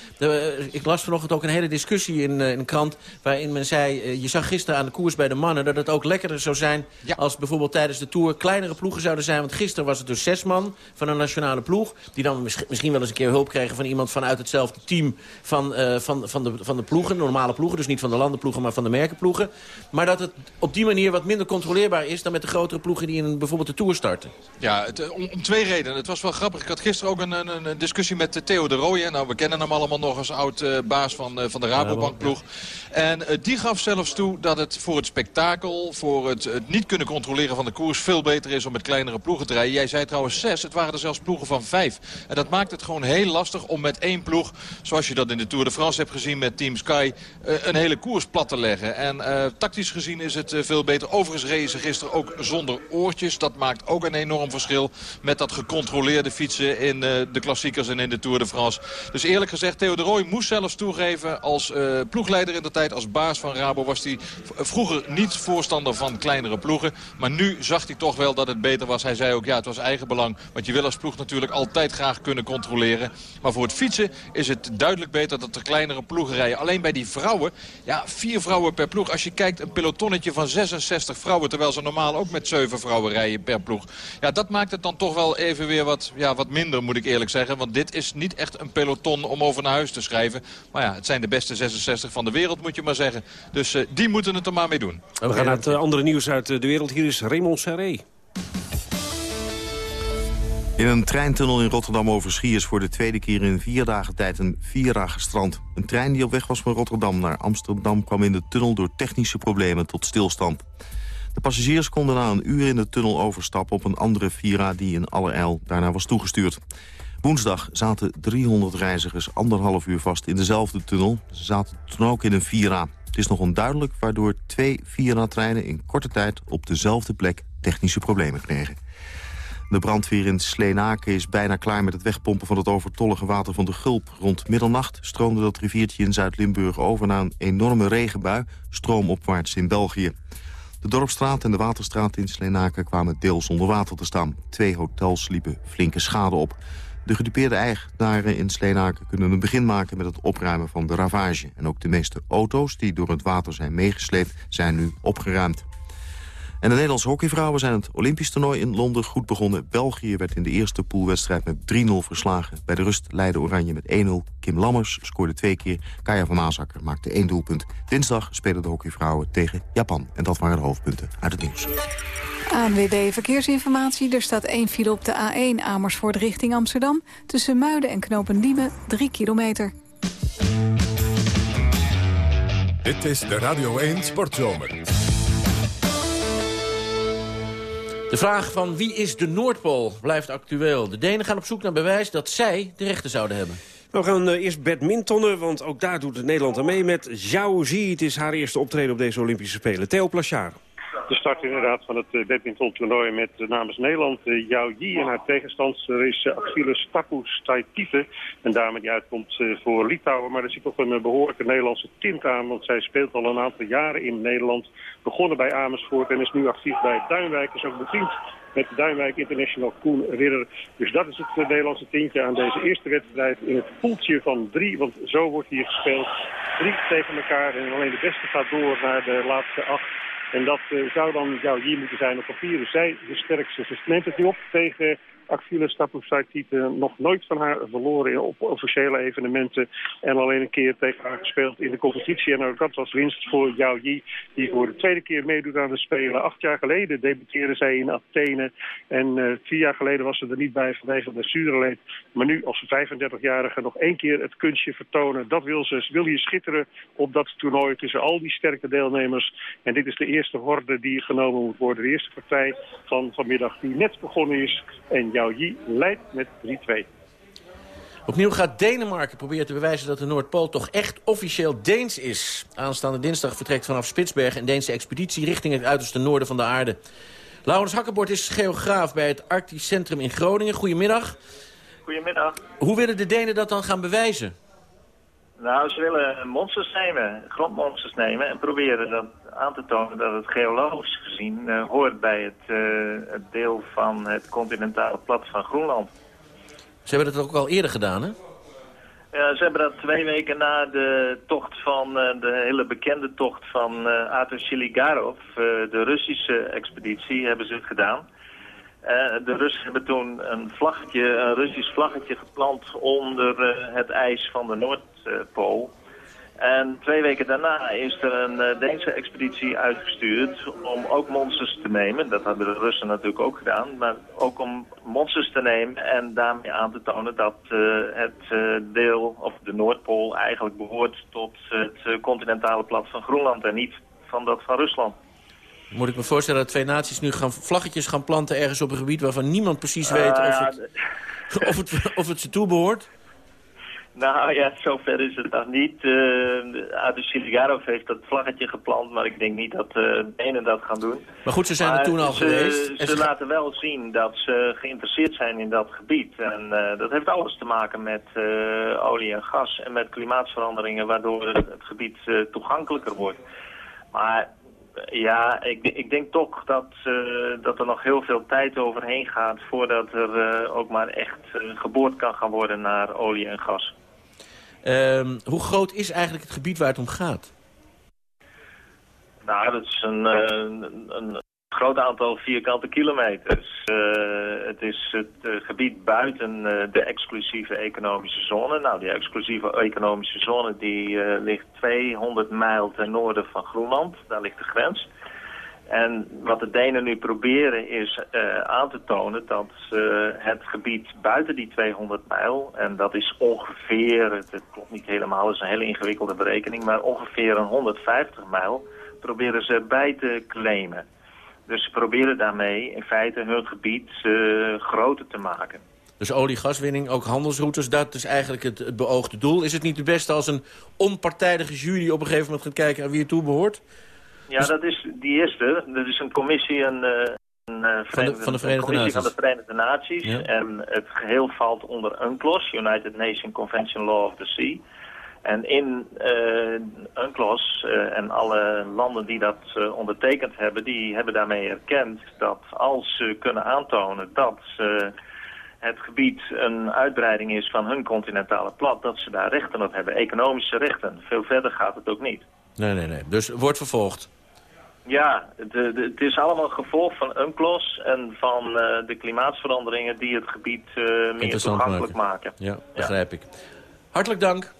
Ik las vanochtend ook een hele discussie in, in een krant. Waarin men zei, je zag gisteren aan de koers bij de mannen... dat het ook ook lekkerder zou zijn ja. als bijvoorbeeld tijdens de Tour kleinere ploegen zouden zijn. Want gisteren was het dus zes man van een nationale ploeg. Die dan misschien wel eens een keer hulp kregen van iemand vanuit hetzelfde team van, uh, van, van, de, van de ploegen. Normale ploegen, dus niet van de landenploegen, maar van de merkenploegen. Maar dat het op die manier wat minder controleerbaar is dan met de grotere ploegen die in bijvoorbeeld de Tour starten. Ja, het, om, om, twee redenen. Het was wel grappig. Ik had gisteren ook een, een, een discussie met Theo de Rooyen. Nou, we kennen hem allemaal nog als oud uh, baas van, uh, van de Rabobankploeg. Ja. En die gaf zelfs toe dat het voor het spektakel voor het, het, niet kunnen controleren van de koers veel beter is om met kleinere ploegen te rijden. Jij zei trouwens zes, het waren er zelfs ploegen van vijf. En dat maakt het gewoon heel lastig om met één ploeg, zoals je dat in de Tour de France hebt gezien met Team Sky, een hele koers plat te leggen. En uh, tactisch gezien is het uh, veel beter. Overigens reden ze gisteren ook zonder oortjes. Dat maakt ook een enorm verschil met dat gecontroleerde fietsen in de klassiekers en in de Tour de France. Dus eerlijk gezegd, Theo de Rooij moest zelfs toegeven als ploegleider in de tijd, als baas van Rabo, was hij vroeger niet voorstander van kleinere ploegen. Maar nu zag hij toch wel dat het beter was. Hij zei ook, ja, het was eigen belang. Want je wil als ploeg natuurlijk altijd graag kunnen controleren. Maar voor het fietsen is het duidelijk beter dat er kleinere ploegen rijden. Alleen bij die vrouwen, ja, vier vrouwen per ploeg. Als je kijkt, een pelotonnetje van 66 vrouwen... terwijl ze normaal ook met zeven vrouwen rijden per ploeg. Ja, dat maakt het dan toch wel even weer wat, ja, wat minder, moet ik eerlijk zeggen. Want dit is niet echt een peloton om over naar huis te schrijven. Maar ja, het zijn de beste 66 van de wereld, moet je maar zeggen. Dus uh, die moeten het er maar mee doen. We gaan naar het uh, andere nieuws uit de wereld. Hier is Raymond Serré. In een treintunnel in Rotterdam over Schiers voor de tweede keer in vier dagen tijd een Vira gestrand. Een trein die op weg was van Rotterdam naar Amsterdam kwam in de tunnel door technische problemen tot stilstand. De passagiers konden na een uur in de tunnel overstappen op een andere Vira die in allerijl daarna was toegestuurd. Woensdag zaten 300 reizigers anderhalf uur vast in dezelfde tunnel. Ze zaten toen ook in een Vira. Het is nog onduidelijk waardoor twee Vira-treinen in korte tijd op dezelfde plek technische problemen kregen. De brandweer in Sleenaken is bijna klaar met het wegpompen van het overtollige water van de Gulp. Rond middernacht stroomde dat riviertje in Zuid-Limburg over na een enorme regenbui, stroomopwaarts in België. De Dorpstraat en de Waterstraat in Sleenaken kwamen deels onder water te staan. Twee hotels liepen flinke schade op. De gedupeerde eigenaren in Sleenaken kunnen een begin maken met het opruimen van de ravage. En ook de meeste auto's die door het water zijn meegesleept zijn nu opgeruimd. En de Nederlandse hockeyvrouwen zijn het Olympisch toernooi in Londen goed begonnen. België werd in de eerste poolwedstrijd met 3-0 verslagen. Bij de rust leidde Oranje met 1-0. Kim Lammers scoorde twee keer. Kaya van Maasakker maakte één doelpunt. Dinsdag spelen de hockeyvrouwen tegen Japan. En dat waren de hoofdpunten uit het nieuws. ANWB Verkeersinformatie. Er staat één file op de A1 Amersfoort richting Amsterdam. Tussen Muiden en Knopendiemen 3 kilometer. Dit is de Radio 1 Sportzomer. De vraag van wie is de Noordpool blijft actueel. De Denen gaan op zoek naar bewijs dat zij de rechten zouden hebben. We gaan uh, eerst badmintonnen, want ook daar doet Nederland aan mee met Zhao Zi. Het is haar eerste optreden op deze Olympische Spelen. Theo Plachard. De start inderdaad van het uh, badmintontoernooi met uh, namens Nederland uh, Yao Yi. En haar tegenstander is Achilles Tapu-Staitive. Een dame die uitkomt voor Litouwen. Maar er zit toch een behoorlijke Nederlandse tint aan. Want zij speelt al een aantal jaren in Nederland. Begonnen bij Amersfoort en is nu actief bij Duinwijk. Is ook bevriend met Duinwijk International Koen Ridder. Dus dat is het Nederlandse tintje aan deze eerste wedstrijd in het poeltje van drie. Want zo wordt hier gespeeld. Drie tegen elkaar en alleen de beste gaat door naar de laatste acht. En dat zou dan jouw hier moeten zijn op papier. Dus zij de sterkste. Ze neemt het nu op tegen Akvile Stapousaitite nog nooit van haar verloren op officiële evenementen. En alleen een keer tegen haar gespeeld in de competitie. En ook dat was winst voor Yao Yi, die voor de tweede keer meedoet aan de Spelen. Acht jaar geleden debuteerde zij in Athene. En uh, vier jaar geleden was ze er niet bij vanwege blessureleed. Maar nu als 35-jarige nog één keer het kunstje vertonen. Dat wil ze. Wil hier schitteren op dat toernooi tussen al die sterke deelnemers. En dit is de eerste horde die genomen moet worden. De eerste partij van vanmiddag die net begonnen is. En Yao Yi leidt met 3-2. Opnieuw gaat Denemarken proberen te bewijzen dat de Noordpool toch echt officieel Deens is. Aanstaande dinsdag vertrekt vanaf Spitsbergen een Deense expeditie richting het uiterste noorden van de aarde. Laurens Hakkebord is geograaf bij het Arctisch Centrum in Groningen. Goedemiddag. Goedemiddag. Hoe willen de Denen dat dan gaan bewijzen? Nou, ze willen monsters nemen, grondmonsters nemen en proberen dat aan te tonen dat het geologisch gezien uh, hoort bij het, uh, het, deel van het continentale plat van Groenland. Ze hebben dat ook al eerder gedaan, hè? Ja, ze hebben dat twee weken na de tocht van, uh, de hele bekende tocht van Arthur Chiligarov, de Russische expeditie, hebben ze het gedaan. De Russen hebben toen een vlaggetje, een Russisch vlaggetje geplant onder het ijs van de Noordpool. En twee weken daarna is er een uh, Deense expeditie uitgestuurd om ook monsters te nemen. Dat hebben de Russen natuurlijk ook gedaan. Maar ook om monsters te nemen en daarmee aan te tonen dat het deel, of de Noordpool, eigenlijk behoort tot het continentale plat van Groenland en niet van dat van Rusland. Moet ik me voorstellen dat twee naties nu gaan vlaggetjes gaan planten ergens op een gebied waarvan niemand precies weet of het, of het, of het ze toebehoort? Nou ja, zover is het nog niet. Uh, Adu Siligarov heeft dat vlaggetje geplant, maar ik denk niet dat uh, de Denen dat gaan doen. Maar goed, ze zijn er toen al ze, geweest. Ze, ze laten wel zien dat ze geïnteresseerd zijn in dat gebied. En uh, dat heeft alles te maken met olie en gas en met klimaatsveranderingen, waardoor het, het gebied toegankelijker wordt. Maar ja, ik, ik, denk toch dat, uh, dat er nog heel veel tijd overheen gaat voordat er uh, ook maar echt uh, geboord kan gaan worden naar olie en gas. Um, hoe groot is eigenlijk het gebied waar het om gaat? Nou, dat is een, een, een groot aantal vierkante kilometers. Uh, het is het uh, gebied buiten uh, de exclusieve economische zone. Nou, die exclusieve economische zone die ligt 200 mijl ten noorden van Groenland. Daar ligt de grens. En wat de Denen nu proberen is aan te tonen dat het gebied buiten die 200 mijl... en dat is ongeveer, het, het klopt niet helemaal, het is een hele ingewikkelde berekening... maar ongeveer een 150 mijl proberen ze bij te claimen. Dus ze proberen daarmee in feite hun gebied uh, groter te maken. Dus olie-gaswinning, ook handelsroutes, dat is eigenlijk het, het, beoogde doel. Is het niet het beste als een onpartijdige jury op een gegeven moment gaat kijken aan wie het toe behoort? Ja, dus... dat is die eerste. Dat is een commissie, een, een, een van, de, van de Verenigde Naties. van de Verenigde Naties. Ja. En het geheel valt onder UNCLOS, United Nations Convention Law of the Sea. En in uh, UNCLOS uh, en alle landen die dat uh, ondertekend hebben, die hebben daarmee erkend dat als ze kunnen aantonen dat het gebied een uitbreiding is van hun continentale plat, dat ze daar rechten op hebben, economische rechten. Veel verder gaat het ook niet. Nee, nee, nee. Dus wordt vervolgd. Ja, het, het is allemaal gevolg van UNCLOS en van de klimaatsveranderingen die het gebied meer toegankelijk maken. maken. Ja, begrijp ja. ik. Hartelijk dank.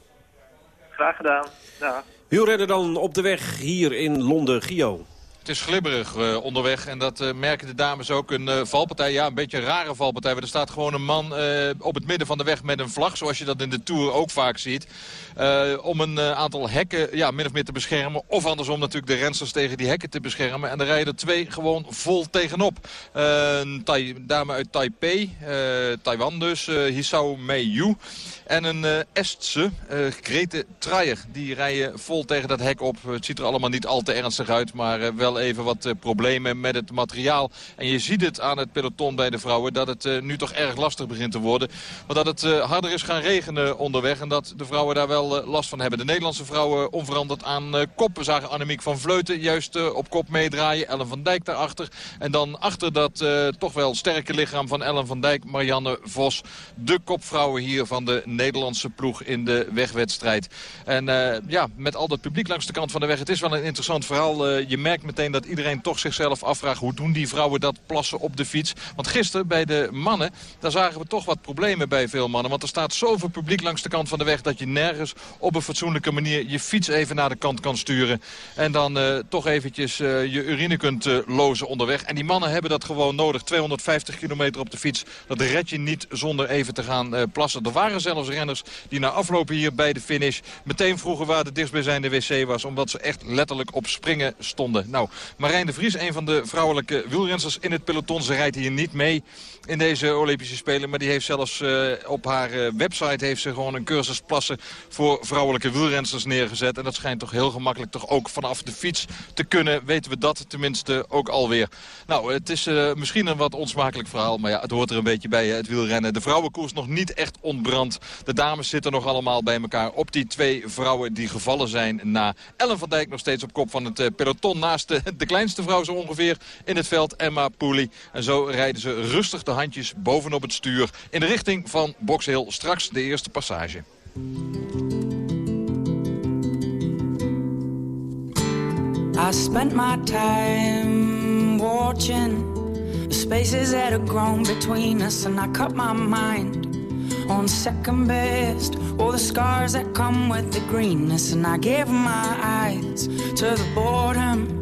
Graag gedaan. Ja. Wielrenner dan op de weg hier in Londen, Gio. Het is glibberig uh, onderweg en dat uh, merken de dames ook. Een uh, valpartij, ja, een beetje een rare valpartij. Maar er staat gewoon een man op het midden van de weg met een vlag. Zoals je dat in de Tour ook vaak ziet. om een aantal hekken ja, min of meer te beschermen. Of andersom natuurlijk de rensters tegen die hekken te beschermen. En er rijden er twee gewoon vol tegenop. een dame uit Taipei, Taiwan dus, Hisao Meiyu. En een Estse, Grete Traaier. Die rijden vol tegen dat hek op. Het ziet er allemaal niet al te ernstig uit. Maar uh, even wat problemen met het materiaal. En je ziet het aan het peloton bij de vrouwen. Dat het nu toch erg lastig begint te worden. Want dat het harder is gaan regenen onderweg. En dat de vrouwen daar wel last van hebben. De Nederlandse vrouwen onveranderd aan kop. We zagen Annemiek van Vleuten juist op kop meedraaien. Ellen van Dijk daarachter. En dan achter dat toch wel sterke lichaam van Ellen van Dijk. Marianne Vos. De kopvrouwen hier van de Nederlandse ploeg in de wegwedstrijd. En ja, met al dat publiek langs de kant van de weg. Het is wel een interessant verhaal. Je merkt meteen dat iedereen toch zichzelf afvraagt... hoe doen die vrouwen dat plassen op de fiets? Want gisteren bij de mannen, daar zagen we toch wat problemen bij veel mannen. Want er staat zoveel publiek langs de kant van de weg... dat je nergens op een fatsoenlijke manier je fiets even naar de kant kan sturen. En dan uh, toch eventjes uh, je urine kunt uh, lozen onderweg. En die mannen hebben dat gewoon nodig. 250 kilometer op de fiets. Dat red je niet zonder even te gaan plassen. Er waren zelfs renners die na aflopen hier bij de finish... meteen vroegen waar de dichtstbijzijnde wc was. Omdat ze echt letterlijk op springen stonden. Nou, Marijn de Vries, een van de vrouwelijke wielrensters in het peloton. Ze rijdt hier niet mee in deze Olympische Spelen. Maar die heeft zelfs uh, op haar uh, website heeft ze gewoon een cursus plassen voor vrouwelijke wielrensters neergezet. En dat schijnt toch heel gemakkelijk toch ook vanaf de fiets te kunnen. Weten we dat tenminste ook alweer. Nou, het is uh, misschien een wat onsmakelijk verhaal. Maar ja, het hoort er een beetje bij, het wielrennen. De vrouwenkoers nog niet echt ontbrand. De dames zitten nog allemaal bij elkaar op die twee vrouwen die gevallen zijn na Ellen van Dijk nog steeds op kop van het peloton. Naast de, kleinste vrouw zo ongeveer in het veld, Emma Pooley. En zo rijden ze rustig handjes bovenop het stuur... in de richting van Box Hill. Straks de eerste passage. I spent my time watching the spaces that have grown between us and I cut my mind on second best all the scars that come with the greenness and I gave my eyes to the boredom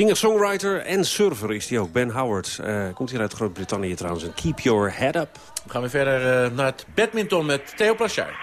Singer-songwriter en surfer is hij ook, Ben Howard. Uh, komt hier uit Groot-Brittannië trouwens. En Keep Your Head Up. We gaan weer verder uh, naar het badminton met Theo Plachard.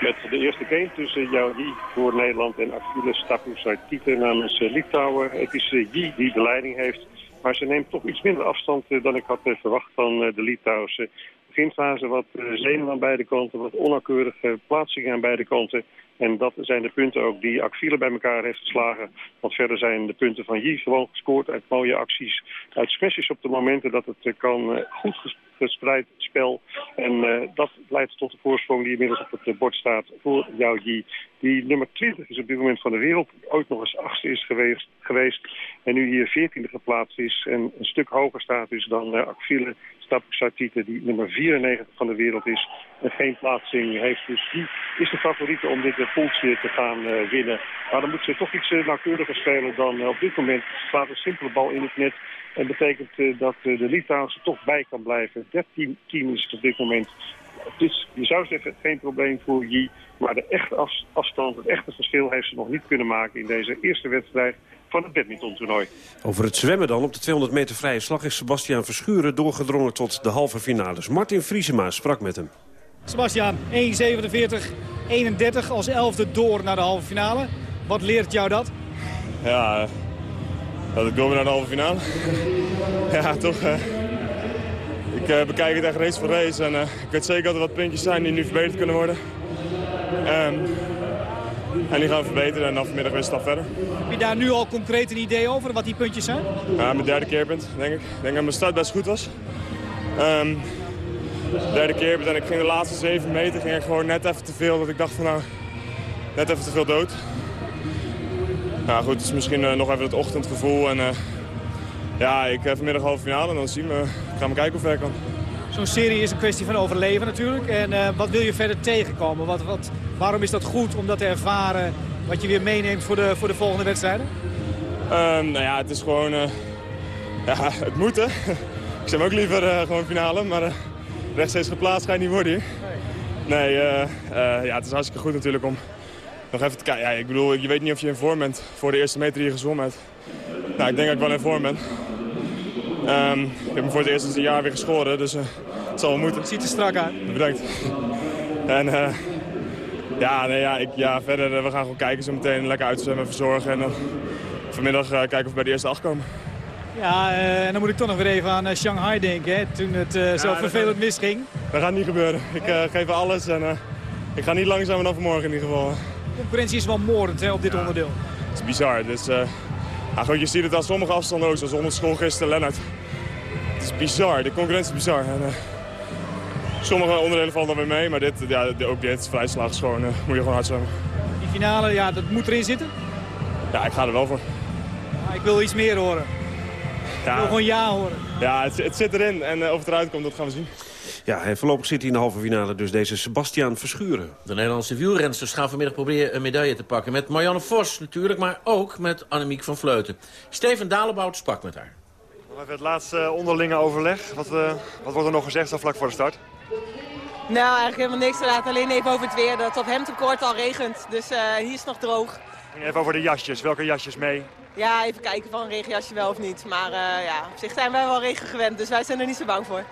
Met de eerste game tussen Yi voor Nederland en Achille Stapusaitite namens uh, Litouwen. Het is Yi die de leiding heeft. Maar ze neemt toch iets minder afstand dan ik had verwacht van de Litouwse beginfase wat zenuwen aan beide kanten, wat onnauwkeurige plaatsingen aan beide kanten. En dat zijn de punten ook die Akvile bij elkaar heeft geslagen. Want verder zijn de punten van Yi gewoon gescoord uit mooie acties. Uit smashes op de momenten dat het kan. Goed gespreid spel. En uh, dat leidt tot de voorsprong die inmiddels op het bord staat voor Yao Yi. Die nummer 20 is op dit moment van de wereld. Ooit nog eens achtste is geweest, geweest. En nu hier veertiende geplaatst is. En een stuk hoger staat dus dan uh, Stapsatite die nummer 94 van de wereld is. En geen plaatsing heeft. Dus die is de favoriete om dit poeltje te gaan uh, winnen. Maar dan moet ze toch iets nauwkeuriger spelen dan op dit moment. Slaat een simpele bal in het net. En betekent dat de Litouwse toch bij kan blijven. 13 team is het op dit moment. Dus je zou zeggen, geen probleem voor Yi. Maar de echte af afstand, het echte verschil heeft ze nog niet kunnen maken in deze eerste wedstrijd van het badmintontoernooi. Over het zwemmen dan. Op de 200 meter vrije slag is Sebastian Verschuren doorgedrongen tot de halve finales. Martin Vriesema sprak met hem. Sebastian, 1.47, 31 als elfde door naar de halve finale. Wat leert jou dat? Ja, dat ik door ben naar de halve finale. ja, toch. Uh, ik uh, bekijk het echt race voor race. En uh, ik weet zeker dat er wat puntjes zijn die nu verbeterd kunnen worden. Um, en die gaan we verbeteren en dan vanmiddag weer een stap verder. Heb je daar nu al concreet een idee over, wat die puntjes zijn? Ja, mijn derde keerpunt, denk ik. Ik denk dat mijn start best goed was. Um, derde keerpunt en ik ging de laatste zeven meter ging ik gewoon net even te veel. Dat ik dacht van nou, net even te veel dood. Nou goed, het is misschien uh, nog even het ochtendgevoel. En uh, ja, ik heb vanmiddag halve finale en dan zien we. Ik ga maar kijken hoe ver ik kan. Zo'n serie is een kwestie van overleven natuurlijk. En uh, wat wil je verder tegenkomen? Wat, wat, waarom is dat goed om dat te ervaren wat je weer meeneemt voor de, voor de volgende wedstrijden? Um, nou ja, het is gewoon... ja, het moet hè. ik zeg ook liever gewoon finale, maar rechtstreeks geplaatst ga je niet worden hier. Nee, ja, het is hartstikke goed natuurlijk om nog even te kijken. Ja, ik bedoel, je weet niet of je in vorm bent voor de eerste meter die je gezwommen hebt. Nou, ik denk dat ik wel in vorm ben. Um, ik heb me voor het eerst sinds een jaar weer geschoren, dus uh, het zal wel moeten. Ziet er strak uit. Bedankt. en uh, ja, nee, ja, ik, ja, verder, uh, we gaan gewoon kijken zo meteen lekker uitzwemmen, verzorgen. En dan vanmiddag kijken of we bij de eerste acht komen. Ja, en dan moet ik toch nog weer even aan Shanghai denken, hè, toen het ja, zo vervelend misging. Dat gaat niet gebeuren. Ik geef alles en ik ga niet langzamer dan vanmorgen in ieder geval concurrentie is wel moordend hè, op dit ja, onderdeel. Het is bizar. Dus, uh, goed, je ziet het aan sommige afstanden ook, zoals 100 school gisteren, Lennart. Het is bizar, de concurrentie is bizar. En, uh, sommige onderdelen vallen dan weer mee, maar dit, ja, ook dit, vrij slag gewoon, uh, moet je gewoon hard zwemmen. Die finale, ja, dat moet erin zitten? Ja, ik ga er wel voor. Ja, ik wil iets meer horen. Ja, ik wil gewoon ja horen. Ja, het, het zit erin en of het eruit komt, dat gaan we zien. Ja, en voorlopig zit hij in de halve finale, dus deze Sebastian Verschuren. De Nederlandse wielrensters gaan vanmiddag proberen een medaille te pakken. Met Marianne Vos natuurlijk, maar ook met Annemiek van Vleuten. Steven Dalebout sprak met haar. Even het laatste onderlinge overleg. Wat, uh, wat wordt er nog gezegd zo vlak voor de start? Nou, eigenlijk helemaal niks. We laten alleen even over het weer. Dat op hem tekort al regent, dus uh, hier is het nog droog. Even over de jasjes. Welke jasjes mee? Ja, even kijken van een regenjasje wel of niet. Maar uh, ja, op zich zijn wij wel regen gewend, dus wij zijn er niet zo bang voor.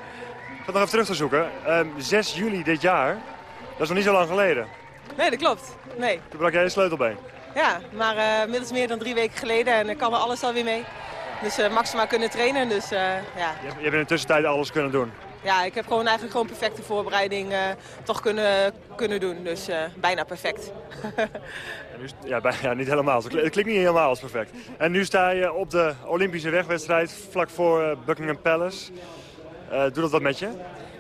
Ga nog even terug te zoeken. Um, 6 juli dit jaar, dat is nog niet zo lang geleden. Nee, dat klopt. Nee. Toen brak jij een sleutelbeen. Ja, maar uh, inmiddels meer dan drie weken geleden en ik kan er alles alweer mee. Dus uh, maximaal kunnen trainen, dus uh, ja. Je, je hebt in de tussentijd alles kunnen doen? Ja, ik heb gewoon eigenlijk gewoon perfecte voorbereiding toch kunnen, kunnen doen. Dus bijna perfect. nu, ja, bij, ja, niet helemaal. Het klinkt niet helemaal als perfect. En nu sta je op de Olympische wegwedstrijd vlak voor Buckingham Palace. Doe dat wat met je?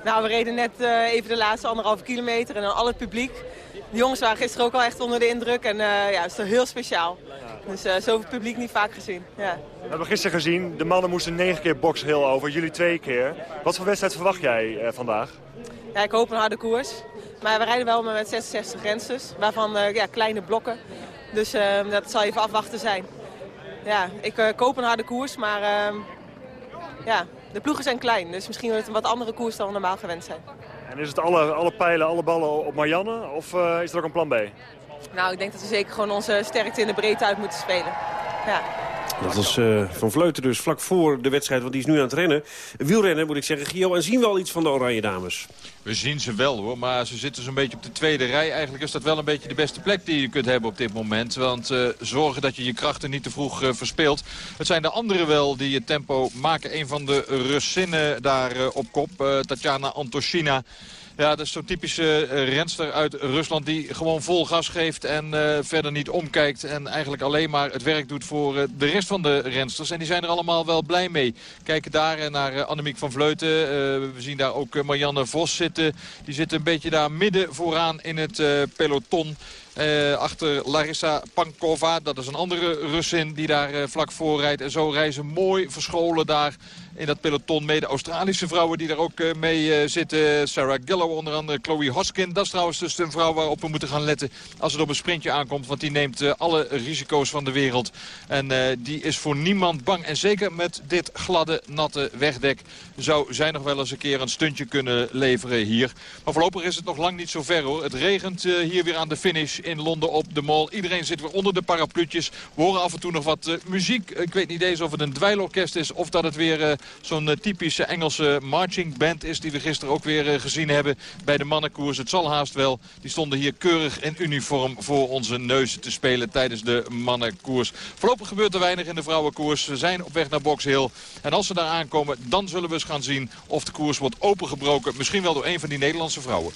Nou, we reden net even de laatste anderhalve kilometer en dan al het publiek. De jongens waren gisteren ook al echt onder de indruk en uh, ja, het is toch heel speciaal. Dus zoveel publiek niet vaak gezien. Ja. We hebben gisteren gezien, de mannen moesten negen keer boksen heel over, jullie twee keer. Wat voor wedstrijd verwacht jij vandaag? Ja, ik hoop een harde koers. Maar we rijden wel met 66 rensters, waarvan ja, kleine blokken. Dus dat zal even afwachten zijn. Ja, ik koop een harde koers, maar ehm, ja, de ploegen zijn klein, dus misschien wordt het een wat andere koers dan we normaal gewend zijn. En is het alle, alle pijlen, alle ballen op Marianne of uh, is er ook een plan B? Nou, ik denk dat we zeker gewoon onze sterkte in de breedte uit moeten spelen. Ja. Dat was uh, Van Vleuten dus vlak voor de wedstrijd, want die is nu aan het rennen. Wielrennen moet ik zeggen, Gio. En zien we al iets van de Oranje Dames? We zien ze wel hoor, maar ze zitten zo'n beetje op de tweede rij. Eigenlijk is dat wel een beetje de beste plek die je kunt hebben op dit moment. Want uh, zorgen dat je je krachten niet te vroeg uh, verspeelt. Het zijn de anderen wel die het tempo maken. Een van de Russinnen daar op kop, Tatjana Antoshina. Ja, dat is zo'n typische uh, renster uit Rusland die gewoon vol gas geeft en uh, verder niet omkijkt. En eigenlijk alleen maar het werk doet voor uh, de rest van de rensters. En die zijn er allemaal wel blij mee. Kijken daar naar Annemiek van Vleuten. we zien daar ook Marianne Vos zitten. Die zit een beetje daar midden vooraan in het peloton. Uh, achter Larissa Pankova, dat is een andere Russin die daar uh, vlak voor rijdt. En zo reizen mooi verscholen daar in dat peloton mee. De Australische vrouwen die daar ook uh, mee zitten. Sarah Gillow onder andere, Chloe Hoskin. Dat is trouwens dus een vrouw waarop we moeten gaan letten als het op een sprintje aankomt. Want die neemt alle risico's van de wereld. En die is voor niemand bang. En zeker met dit gladde, natte wegdek zou zij nog wel eens een keer een stuntje kunnen leveren hier. Maar voorlopig is het nog lang niet zo ver hoor. Het regent hier weer aan de finish in Londen op de Mall. Iedereen zit weer onder de parapluutjes. We horen af en toe nog wat muziek. Ik weet niet eens of het een dweilorkest is of dat het weer zo'n uh, typische Engelse marching band is... die we gisteren ook weer gezien hebben bij de mannenkoers. Het zal haast wel. Die stonden hier keurig in uniform voor onze neus te spelen tijdens de mannenkoers. Voorlopig gebeurt er weinig in de vrouwenkoers. We zijn op weg naar Box Hill. En als ze daar aankomen, dan zullen we eens gaan zien of de koers wordt opengebroken. Misschien wel door een van die Nederlandse vrouwen.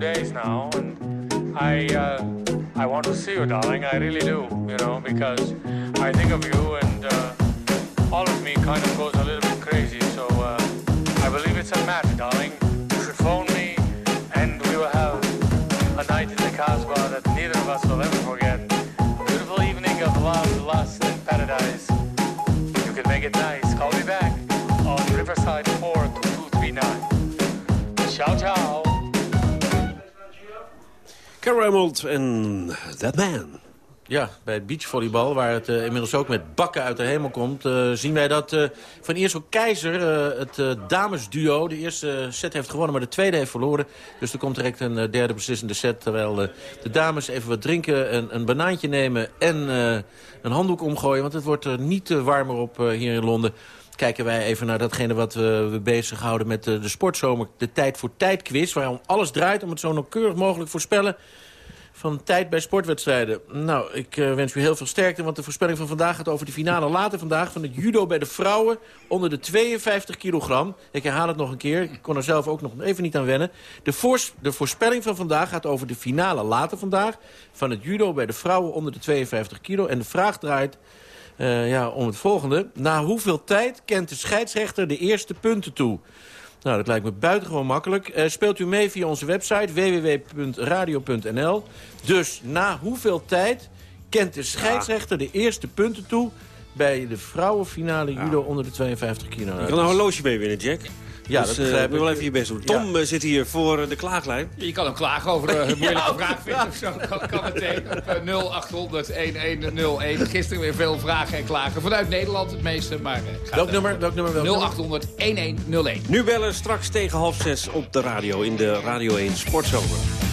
Days now, and I, uh, I want to see you, darling. I really do, you know, because I think of you and uh, all of me kind of goes En That Man. Ja, bij het beachvolleybal, waar het uh, inmiddels ook met bakken uit de hemel komt... Uh, zien wij dat uh, Van Eersel Keizer, het damesduo, de eerste set heeft gewonnen... maar de tweede heeft verloren. Dus er komt direct een derde beslissende set... terwijl de dames even wat drinken, een, een banaantje nemen en een handdoek omgooien... want het wordt er niet warmer op hier in Londen kijken wij even naar datgene wat we, we bezighouden met de, de sportzomer. De tijd voor tijd quiz, waarom alles draait om het zo nauwkeurig mogelijk voorspellen van tijd bij sportwedstrijden. Nou, ik uh, wens u heel veel sterkte, want de voorspelling van vandaag gaat over de finale later vandaag van het judo bij de vrouwen onder de 52 kilogram. Ik herhaal het nog een keer, ik kon er zelf ook nog even niet aan wennen. De, voors de voorspelling van vandaag gaat over de finale later vandaag van het judo bij de vrouwen onder de 52 kilo. En de vraag draait uh, ja, om het volgende. Na hoeveel tijd kent de scheidsrechter de eerste punten toe? Nou, dat lijkt me buitengewoon makkelijk. Uh, speelt u mee via onze website www.radio.nl. Dus na hoeveel tijd kent de scheidsrechter de eerste punten toe... bij de vrouwenfinale judo onder de 52 kilo? Je kan een horloge mee winnen, Jack. Ja, dus, dat begrijp uh, ik. wel even je best doen. Tom ja. uh, zit hier voor de klaaglijn. Je kan hem klagen over een moeilijke vraag vinden of zo. Kan, kan meteen op 0800-1101. Gisteren weer veel vragen en klagen. Vanuit Nederland het meeste. Maar, welk, nummer, welk nummer? Welk 0800-1101. Nu bellen straks tegen half zes op de radio in de Radio 1 Sportzomer.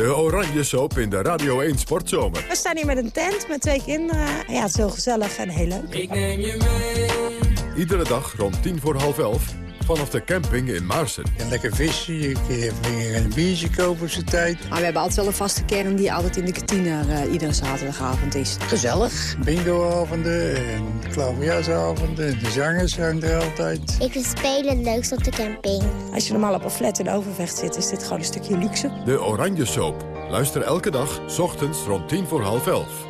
De Oranje Soap in de Radio 1 Sportzomer. We staan hier met een tent met twee kinderen. Ja, het is heel gezellig en heel leuk. Ik neem je mee. Iedere dag rond tien voor half elf vanaf de camping in Maarsen. En lekker vissen, je kan een biertje kopen op zijn tijd. Maar we hebben altijd wel een vaste kern die altijd in de kantine uh, iedere zaterdagavond is. Gezellig. Bingoavonden en klaverjasavonden. De zangers zijn er altijd. Ik vind spelen het leukst op de camping. Als je normaal op een flat in Overvecht zit, is dit gewoon een stukje luxe. De Oranje Soap. Luister elke dag, s ochtends rond tien voor half elf.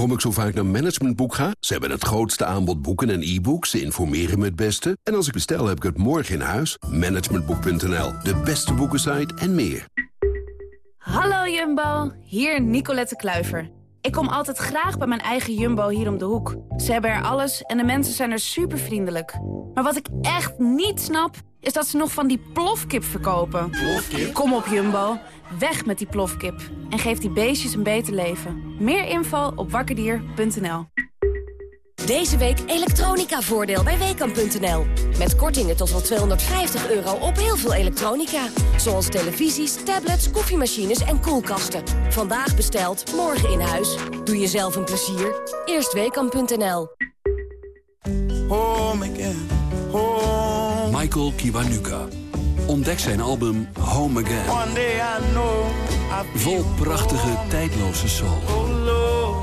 Waarom ik zo vaak naar Managementboek ga? Ze hebben het grootste aanbod boeken en e-books. Ze informeren me het beste. En als ik bestel, heb ik het morgen in huis. Managementboek.nl, de beste boekensite en meer. Hallo Jumbo, hier Nicolette Kluiver. Ik kom altijd graag bij mijn eigen Jumbo hier om de hoek. Ze hebben er alles en de mensen zijn er super vriendelijk. Maar wat ik echt niet snap, is dat ze nog van die plofkip verkopen. Plofkip? Kom op Jumbo, weg met die plofkip. En geef die beestjes een beter leven. Meer info op wakkerdier.nl Deze week elektronica-voordeel bij Weekamp.nl. Met kortingen tot wel 250 euro op heel veel elektronica. Zoals televisies, tablets, koffiemachines en koelkasten. Vandaag besteld, morgen in huis. Doe jezelf een plezier. Eerst Weekamp.nl. Home again, home. Michael Kiwanuka. Ontdek zijn album Home Again. One day I know I'll be Vol prachtige, tijdloze soul. Oh Lord,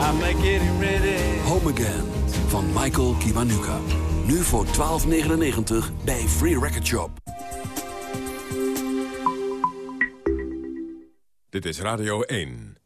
I'm getting ready. Home Again van Michael Kiwanuka. Nu voor 12,99 bij Free Record Shop. Dit is Radio 1.